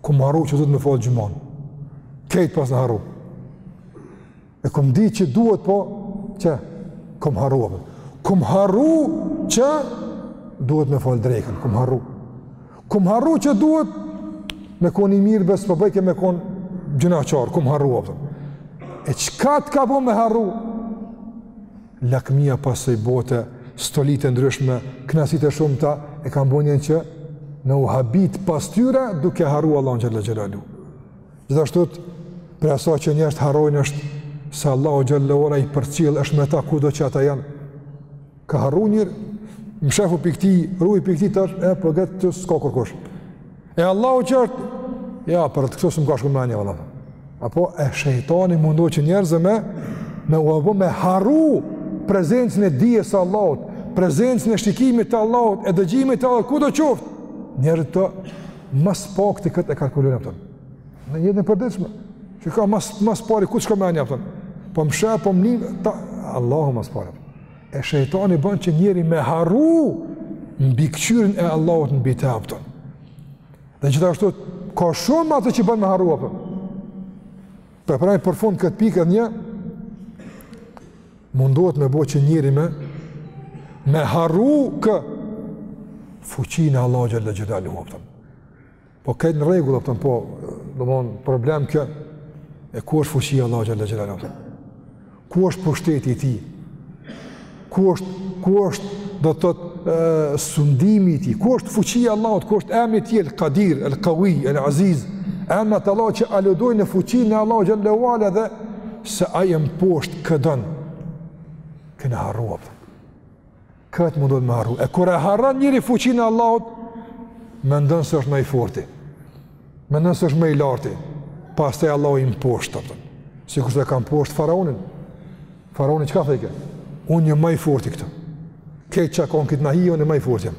Speaker 1: Kom harru që duhet me falë xhumanë. Krejt pasna harru. E kom dit që duhet po, qe kom harru. Apë. Kom harru që duhet me falë drekën. Kom harru. Kom harru që duhet me kon i mirë besë po bajke me kon gjynahqar. Kom harru. Apë. E çka të ka bo me harru? Lakmia pas kësaj bote, stolitë e ndryshme, kënaqësitë e shumta e kanë bërë njerin që me u habit pas tyre duke harru Allahun xhalla xhelalu. Gjithashtu prej asaj që njerëzit harrojnë është se Allahu xhalla ve ala i përcjell është me ta kudo që ata janë. Ka harru njeri, mshefu pi këtij, ruju pi këtij tash e po qetu s'ka kërkush. E Allahu që është, ja, për atë këto s'më ka shku menja, apëton. Apo e shejtani mundohet që njerëzve me, me ua bo me harru prezencën e dijes së Allahut, prezencën e shikimit të Allahut, e dëgjimit të Allahut, kudo qoftë? Njerëzit ma s'pakti këtë e kalkulojnë, apëton. Në jetën e përditshme, çka ma s', ma s'pari, ku shkon menja, apëton. Po më sheh, po më nin, ta, Allahu ma s'pari, apëton. E shejtani bën që njeri me harru mbikëqyrjen e Allahut mbi të. E dhe gjithashtu, ka shumë ato që bën me harru apëton. Po për, për fund këtë pikë edhe një, mundohet me bo që njëri me, me harru kë fuqinë e Allahut xhalla xhelalu Po krejt në rregull, apëton, po, domethonë, problem kjo, e ku është fuqia e Allahut xhalla xhelalu, apëton? Ku është pushteti i tij? Ku është, ku është, do të thotë, sundimi i tij? Ku është fuqia Allah, ku është emri i tij, el Kadir, el Kawi, el Aziz, emra të Allahut që aludojnë në fuqinë e Allahut xhalla xhelalu dhe se ai e mposht këdo, kena harru, apëton. Këtë mundohet me harru. E kur e harron njeri fuqinë e Allahut, mendon se është ma i forti. Mendon se është ma i larti. Pastaj Allahu e mposht, apëton. Sikurse e ka mposht faraonin. Faraoni çka thojke? Unë jom ma i forti këtu. Krejt çka ka n'këtë nahi, unë ma i forti jam.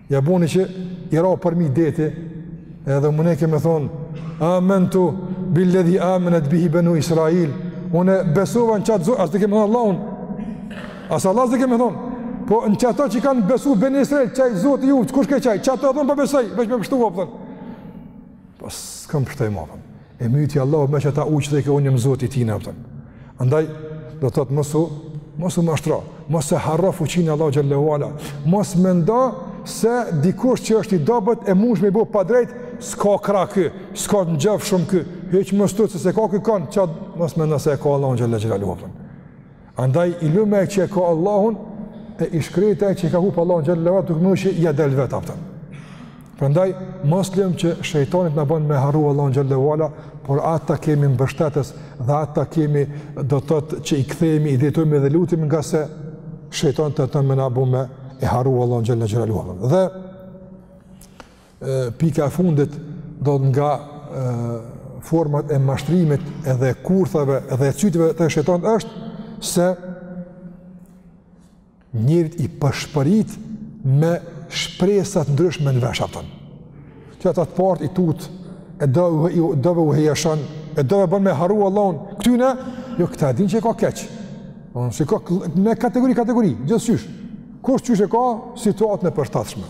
Speaker 1: Ja boni që i ra përmi deti, edhe munohke me thonë, amentu bil-ledhi amenet bihi benu Israel, une besova në qat zot, as s'dojke me thonë Allahun, as Allah s'dojke me thonë, po në qatë që kanë besu benu Israel, qaj zoti juv, që kush ke qaj, qato thon po besoj, veç me pështu, apëton, po s'ka me pështu ma, apëton, E myti Allahu me qat ujë që thojke unë jom zot i tina, apëton. Andaj, do të thotë mos u, mos u mashtro, mos e harro fuqinë e Allahut xhalla ve ala, mos mendo se dikush që është i dobët e munesh me i bo padrejt, s'ka krah ky, s'ka të njofshëm ky, hiç mos u tut se s'ka ky kon, qatë mos mendo se e ka Allahun xhalla xhelalu. Andaj i lumi ai që e ka Allahun, e i shkreti ai që e ka hupë Allahun xhelle ve ala, duke mendu ja del vetë a kupton. Prandaj mos lëm që shejtani të na bën me harru Allahun xhelle ve ala, por ata kemi mbështetës dhe ata kemi do të thotë që i kthehemi, i drejtojmë dhe lutemi ngase shejtani tenton me na bo me e harru Allahun xhelle ve ala. Dhe Pika e fundit do të nga format e mashtrimit edhe kurthave edhe e cytjeve të shejtanit është se njerit i pëshpërit me shpresa të ndryshme në vesh a kupton. Që ata të parët i tutë, e dove ua hijeshon, e dove bën me harru Allahun, këtyne, jo këta e din që e ka keqë. Nëse ka me kategori kategori, gjithsesi. Kush qysh e ka situatën e përshtatshme.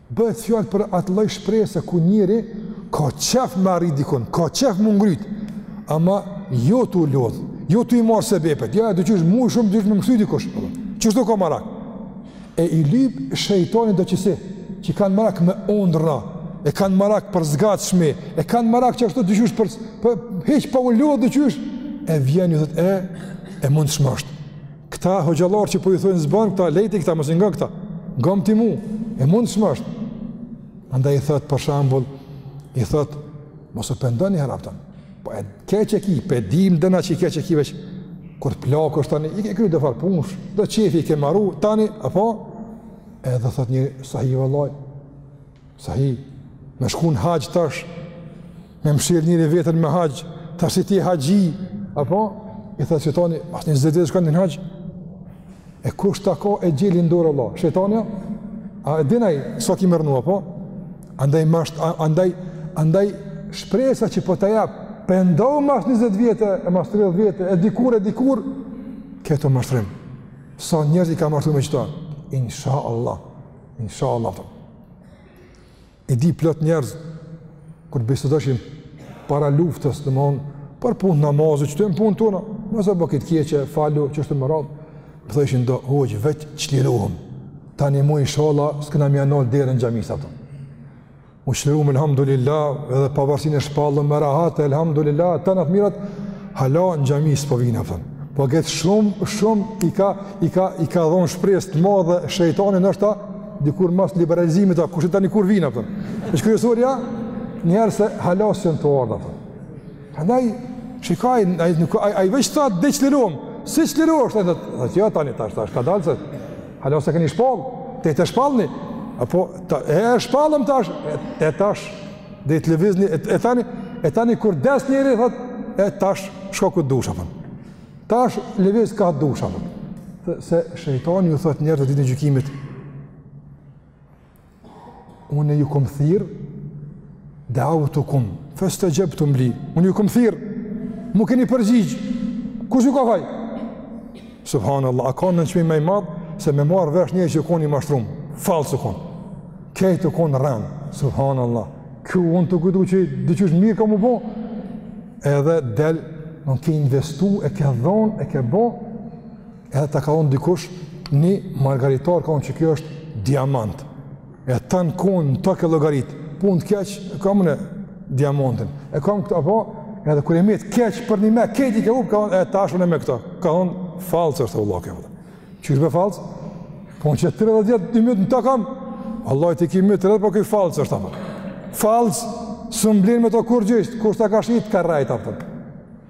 Speaker 1: Bëhet fjalë për atë lloj shprese ku njeri ka qef me arrit dikun, ka qef mu ngrit, ama jo tu u lodhë, jo tu i marrë sebepet, ja diqysh mu shumë, diqysh me më shty dikush, qështu ka marak. E i lyp shejtoni do qësi, që kanë marak me ondrra, e kanë marak për s'gatshmi, e kanë marak qashtu diqysh për, për hiç pa u lodhë diqysh, e vjen ju thotë e, e mundshme është. Këta hoxhallar që po ju thonë s'ban këta, lejti këta mos i ngo këta. Ngom ti mu, e mundshme asht. Andaj i thot për shembull, i thot mos u pendo niherë a kupton. Po e keq e ki, pe dim edhe na që keq e ki veç. Kur të plakesh tani, i ke kry do farë punsh, do qefe i ke maru, tani, apo, edhe thot një sahi vallahi, Sahi, me shku në haxh tash, me mshel njeri veten me haxh, tash si t'je haxhi, apo? I thotë shejtani, mas njëzet vjetve shkon në haxh, e kush ta ka exhelin në dorë Allahu, shejtani, a e din ai, sa ki me rrnu, apo? Andaj, masht, a, andaj, andaj, shpresa që po ta jep, pendohu mas njëzet vjete, e mas tridhjetë vjete, e dikur, e dikur, këto mashtrim, sa njerëz i ka mashtru me qeta, insha Allah, Inshallah. A kupton. I di plot njerëz kur bisedojshim para luftës, domthon për punë namazi, qeto jon punë tona, mos e bo kit keqe, falu qështu me radhë. Po thojshin do hoxhë veç t'çlirohem. Tani mo inshallah s'kena me ja nal derën xhamisë a kupton. u çliruam elhamdulillah edhe pavarësin e shpallëm me rahat elhamdulillah tana t'mirat hala në xhami s'po vijn a kupton po get shumë shumë i ka i ka i ka dhon shpresë të madhe shejtani ndoshta dikur mas liberalizimit apo kush tani kur vijn a kupton veç kryesorja një herë se hala s'jan tu ardh a kupton Andaj, shiko ai, ai, nuk, ai, ai veç tha dej ç'u liruam, si ç'u liruam, thotë jo jo tani, tash, tash, kadalë se hala s'e keni shpallë, dej t'e shpallni, apo, ta, e e shpallëm tash, e tash, dej të levizni, e, e tani, e tani kur des njeri, thot, e tash, shko ku të dush, apo, tash, leviz ka dush, apo, se shejtoni ju thot njerëzve ditën e gjykimit, unë ju kom thirrë, deautukum festexhebtum li, unë ju kom thirrë, m'u keni përgjigjë, kush ju ka faj? Subhanallah, a ka nënçmim ma i madh, se me marrë vesh njeri që u kon i mashtrum, fallc u konë, kejt u konë rrenë, subhanallah, kjo unë tu kujtu që diqysh mirë ka mu bo, edhe del, mund ke investu, e ke dhonë, e ke bo, Edhe ta kalon dikush, një margaritar ka unë që kjo është diamant. E tanë kohën, na toke llogaritë, punë të keqe, e kam unë diamantin. E kam unë këta, po, edhe kur e mitë keq përnjime, kejt i ke hupë, ka unë, e tash me këta. Ka unë, fallc është e vëlla e vëlla. Qysh be fallc? Po unë qe tridhjetë vjet unë e kam, Allah i të kimi të rrëtë, po kejt fallc është apo. Fallc, s'blen me të kurgjë, kush ta ka shitë, ka rrejtë apo.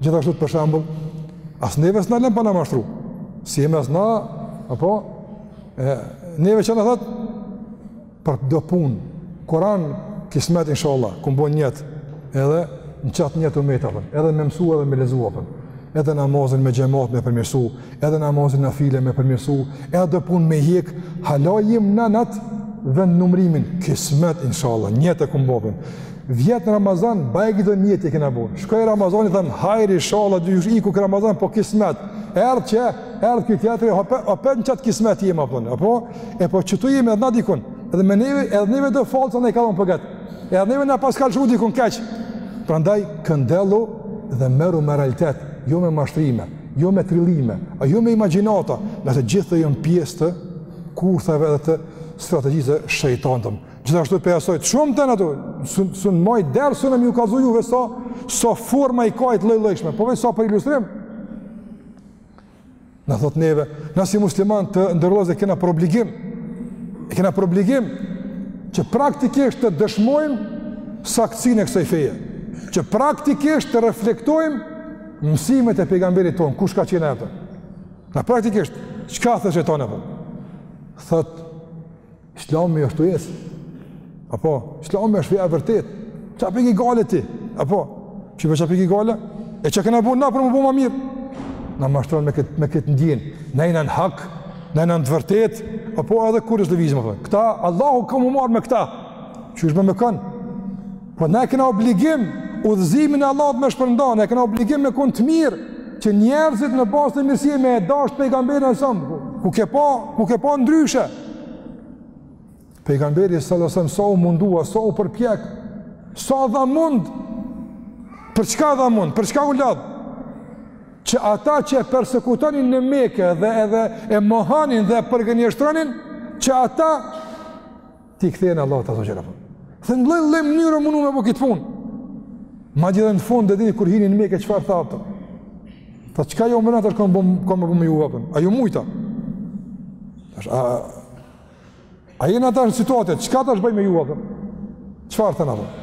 Speaker 1: Gjithashtu për shembull, as neve s'na len pa na mashtru. Si jemi as na, apo e neve ça na thot për do pun. Kur a kismet inshallah, kum bo nijet edhe në qat nijet u meta apo. Edhe me mësu edhe me lexu apo. Edhe namazin me xhamat me përmirësu, edhe namazin nafile me përmirësu, edhe do pun me i hjek, hala jem na n'at vendnumrimin kismet inshallah, nijet e kum bo apo. Vjet në Ramazan, bajagi do nijete kena bo. Shkoi Ramazani, thamë hajr ishalla, dy iku ky Ramazan, po kismet. Erdh qe, erdh ky tjetri, ope, ope në qat kismet jena, apo. Apo, e po qëtu jemi edhe na dikun. Edhe me neve, edhe neve do fallc na i kalon për këtë. Edhe neve na paska lëshu dikun keq. Prandaj, këndellu dhe merru me realitet, jo me mashtrime, jo me trillime, a jo me imagjinata, ato të gjitha janë pjesë të kurtheve dhe të strategjisë së shejtanit. Gjithashtu prej asojt shumë tona ato, s'un mi, dere s'un mi ju kazu juve sa, sa forma i ka të llojllojshme, po veç sa për ilustrim. Na thot neve, na si musliman të ndërlozë e kena për obligim, e kena për obligim, që praktikisht të dëshmojmë saktësinë e kësoj feje, që praktikisht të reflektojmë mësimet e pejgamberit tonë, kush ka qenë e të. Na praktikisht, çka thot shejtani apo? Thot, Islami është të jesë. Apo, islami është feja e vërtet. Ça po ki gajle ti? Apo, që për ça po ki gajle? E ça kena bo na për mu bo ma mirë? Na mashtron me këtë me këtë ndjenë. Na jena në hak, na jena në të vërtet. Apo, edhe kurrë s'levizim, apo. Këta, Allahu ka mu marrë me këta. Qysh be me kan? Po na e kena obligim udhëzimin e Allahut me shpërnda, na e kena obligim me kon të mirë që njerëzit në bazë të mirësisë me e dashtë pejgamberin alejhi selam, ku, ku ke pa, ku ke pa ndryshe. Pejgamberi alejhi selam, sa u mundua, sa u përpjek, sa dha mund, për çka dha mund, për çka u lodh, që ata që e persekutonin në Meke dhe edhe e mohanin dhe e përgënjeshtronin, që ata T'i kthehen Allahut azze ve xhel. E në lloj lloj mënyre u mundu me bo këtë punë. Madje edhe në fund e dini kur hini në Meke çfarë tha, a kupton. Tha çka jo më nëtër këmë bëmë kom me bo me ju, a kupton. A ju mujta? Tash, a, a jena tash në situatë, çka tash bëj me ju, a kupton? Çfarë thanë, a kupton?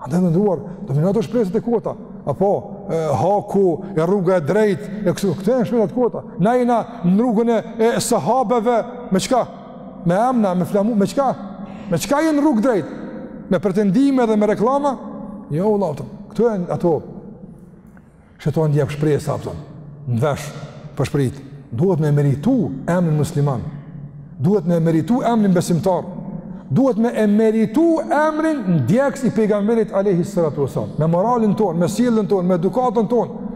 Speaker 1: Andaj të nderuar, domethënë ato shpresat e kota, apo e, haku, e rruga e drejtë, e kështu, këto janë shpresat e kota. Na jena në rrugën e, e sahabeve, me çka? Me emna, me flamuj, me çka? Me çka jena në rrugë të drejtë? Me pretendime dhe me reklama? Jo, vallahi, këto janë ato. Shejtoni jep shpresa, a kupton, në vesh pëshpërit, duhet me e meritu emnin musliman, duhet me e meritu emnin besimtar, duhet me e meritu emnin ndjekës i pejgamberit alejhi salatu ve selam, me moralin tonë, me sjelljen tonë, me edukatën tonë,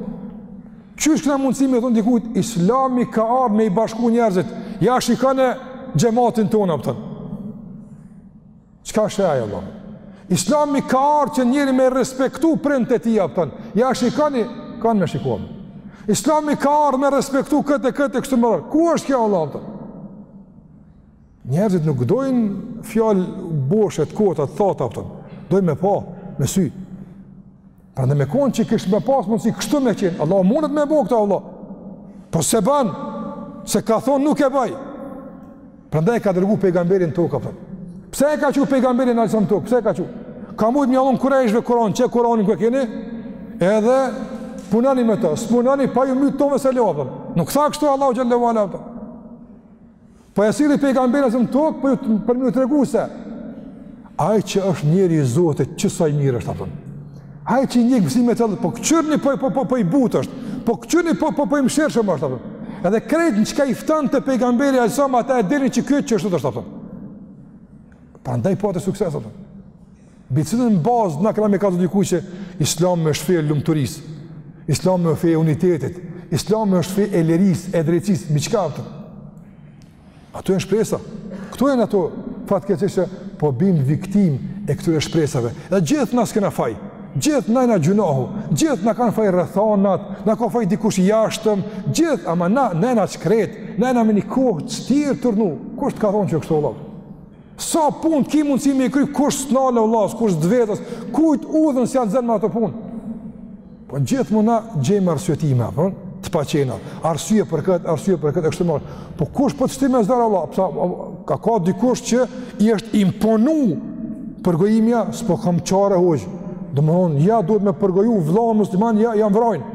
Speaker 1: Qysh kena mundësi me thonë dikujt, islami ka ardhë me i bashku njerëzit, ja shikone xhematin tonë, a kupton. Çka është ajo vallahi? Islami ka ardhur që njëri me i respektu prindët e tij, a kupton. Ja shikoni, kanë me shikuar. Islami ka ardhur me respektu këtë e këtë e kështu me radhë. Ku është kjo vallahi, a kupton? Njerëzit nuk dojnë fjalë boshe të kota të thata, a kupton. Dojnë me pa, me sy. Prandaj me konë që kishte me pasë mundësi kështu me qenë, Allahu mundet me bo këto vallahi, po s'e ban, se ka thonë nuk e baj. Prandaj e ka dërgu pejgamberin në tokë, pse e ka çu pejgamberin alejhi selam në tokë, pse e ka çu? Ka mujtë me jau lon kurejshëve Kuranin, qe Kuranin ku e keni, edhe punoni me ta, s'punoni po ju myt tonve se leo, nuk tha kështu Allahu xhel-le ve ala, Po e silli pejgamberin në tokë për, për me u tregu se ai që është njeri i Zotit, qe sa i mirë është, a kupton. Ai që i ndjek mësimet edhe, po këqyrni po, po, po, po i butë është, po këqyrni po, po, po i mëshirshëm është, a kupton. Edhe krejt në çka i ftonte pejgamberi alejhi selam, ata e dinin që këtë qeshtu është, a kupton. Prandaj pati sukses, a kupton. Mbi cilën bazë na kena me i kallzu dikujt që Islami është fe e lumturisë. Islami është fe e unitetit. Islami është fe e lirisë, e drejtësisë, mbi çka, a kupton? Ato janë shpresa. Kto janë ato fatkeqësisht po bim viktimë e këtyre shpresave. Dhe gjithë na s'kena faj. Gjithë na jena gjynah. Gjithë na kanë faj rrethonat, na ka faj dikush i jashtëm, gjithë ama na, na jena t'shkret, na jena në një kohë t'shtirë tu rrnu. Kush të ka thonë që kështu vallahi? Sa punë ti ki mundsi me i kry kush s'na le vëlla, kush dvetas, kujt udhën s'ja zënë me ato punë. Po gjithmonë na gjejmë arsyetime, apo, të paqena, arsye për këtë, arsye për këtë, e kështu me radhë. Po kush po të shtin me zor vlla, psh, a ka dikush që i është imponu përgojimja, s'po kam qare hoxhë, domethënë, ja duhet me përgoju, vlla musliman, ja, ja më vrajnë.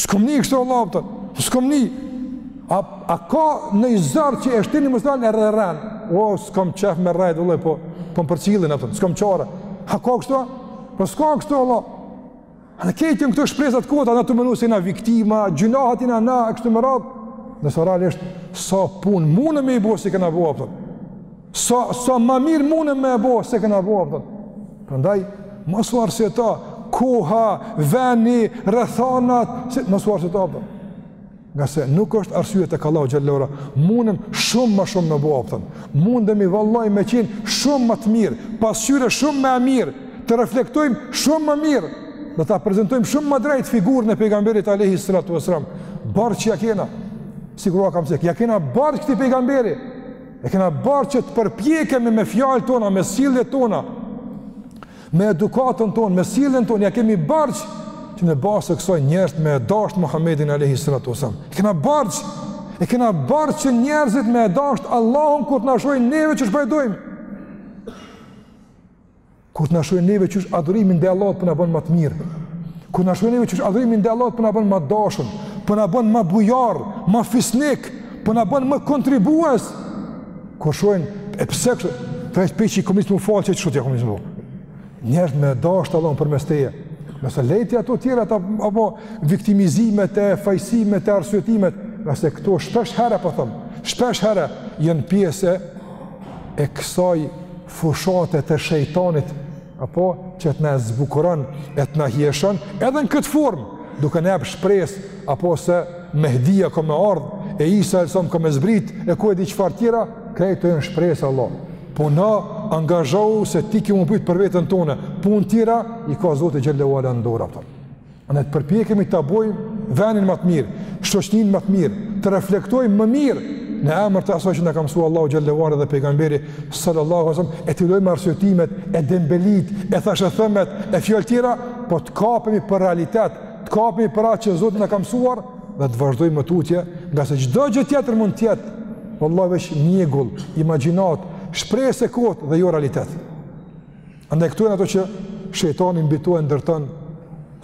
Speaker 1: S'kom ni kështu vlla, apëton, s'kom ni, A, a ka noj zor që e shtin muslimanin e rren? O, s'kom qef me rrejt, vëlla, po, po më përcjellin, apëton, s'kom qare. A ka kështu? Po s'ka kështu, vlla. A në kejtë në këto shpresat e kota, në të mënu si në viktima, gjynahat i në na, e kështu me radhë. Ndërsa realisht, sa punë mune me i bo, s'i kena bo, apëton. Sa, sa ma mirë mune me e bo, s'e kena bo, apëton. Prandaj, mos u arsyeto, koha, veni, rrethanat, mos u arsyeto, apëton. Ngase nuk është arsye tek Allahu xhallahu ala, mundem shumë ma shumë me bo, apëton. Mundemi vallahi me qenë shumë më të mirë, pasqyrë shumë më e mirë, të reflektojmë shumë më mirë, dhe ta prezantojmë shumë më drejt figurën e pejgamberit alayhi salatu wasalam. Borxh ja kena, sikur kam thënë, ja kena borxh këtij pejgamberi. E kena borxh që të përpjekemi me fjalët tona, me sjelljet tona, Me edukatën tonë, me sjelljen tonë ja kemi borxh që në bazë të kësaj njerëzit me e dashtë Muhamedin alayhi salatu wasallam. E kena borxh, e kena borxh që njerëzit me e dashtë Allahun kur të na shohin neve qysh po e dojmë. Kur të na shohin neve qysh adhurimi ndaj Allahut po na bën më të mirë. Kur na shohin neve qysh adhurimi ndaj Allahut po na bën më të dashur, po na bën më bujar, më fisnik, po na bën më kontribues. Kur shohin, e pse kështu? Të është peqë i komunist më falë që e qëtja komunist më falë. Njerëzt me dashtë Allahun përmes teje. Nëse lejti ato tjerat, apo viktimizimet e fajsimet e arsyetimet, ngase këto shpesh herë, po thom, shpesh herë janë pjesë e kësaj fushate të shejtanit apo që të na zbukuron e të na hieshon edhe në këtë formë, duke na jap shpresë apo se Mehdia ka me ardh e Isa alejhi selam ka me zbrit e ku e di çfarë tjera, krejt ato janë shpresë vlla. Puno, angazhohu se ti ke me u pyet për veten tonë, punë tjera i ka Zoti xhallahu ala n'dorë, apëton. Andaj të përpjekemi ta bëjmë vendin më të mirë, shoqërinë më të mirë, të reflektojmë më mirë në emër të asaj që na ka mësuar Allahu xhallahu ala dhe pejgamberi sallallahu alaihi wasallam, e t'i lëmë arsyetimet, e dembelitë, e thashethemet, e fjalë tjera, po të kapemi për realitet, të kapemi për atë që Zoti na ka mësuar dhe të vazhdojmë më tutje, ngase çdo gjë tjetër mund të jetë vallahi veç mjegull, imagjinatë, shpresë e kotë dhe jo realitet. Andaj këtu janë ato që shejtani mbi to e ndërton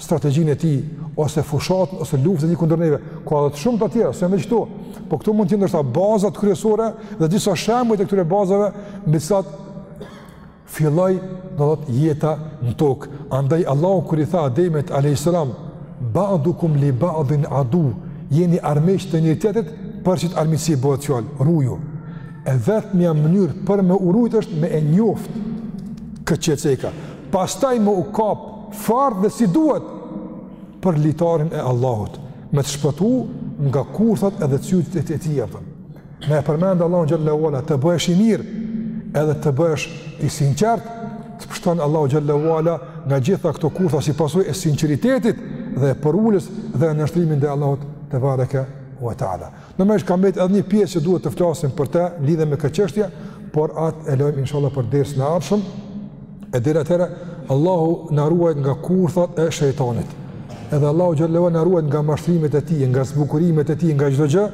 Speaker 1: strategjinë e tij ose fushatën ose luftën e tij kundër neve. Ka edhe shumë të tjera, s'e veç këto. Po këto mund të jenë ndoshta bazat kryesore dhe disa shembuj të këtyre bazave mbi të cilat filloi do të thotë jeta në tokë. Andaj Allahu kur i tha Ademit alayhis salam, "Ba'dukum li ba'din adu", jeni armiq të njëri-tjetrit, për çfarë armiqësie bëhet fjalë, ruju. E vetmja mënyrë për me u rujt është me e njoft këtë qeceka. Pastaj me u kap fort dhe si duhet për litarin e Allahut. Me të shpëtu nga kurthat edhe cytjet e tija. Me e përmend Allahun xhelle ue ala të bëhesh i mirë edhe të bëhesh i sinqertë të pshton Allahu xhelle ue ala nga gjitha këto kurtha si pasojë e sinceritetit dhe e përuljes dhe e nënshtrimit ndaj Allahut tebareke ue teala. Normalisht ka mbetë edhe një pjesë që duhet të flasim për të lidhje me këtë çështje, por atë e lëmë inshallah për dersin e ardhshëm. E deri atëherë, Allahu na ruajt nga kurthat e shejtanit. Edhe Allahu xhelle ue ala na ruajt nga mashtrimet e tij, nga zbukurimet e tij, nga çdo gjë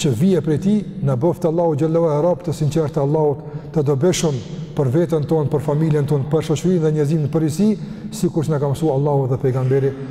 Speaker 1: që vije prej tij, na bëftë Allahu xhelle ue ala rob të sinqertë të Allahut, të dobishëm për veten tonë, për familjen tonë, për shoqërinë dhe njerëzimin në përgjithësi, sikurse na ka mësuar Allahu dhe pejgamberi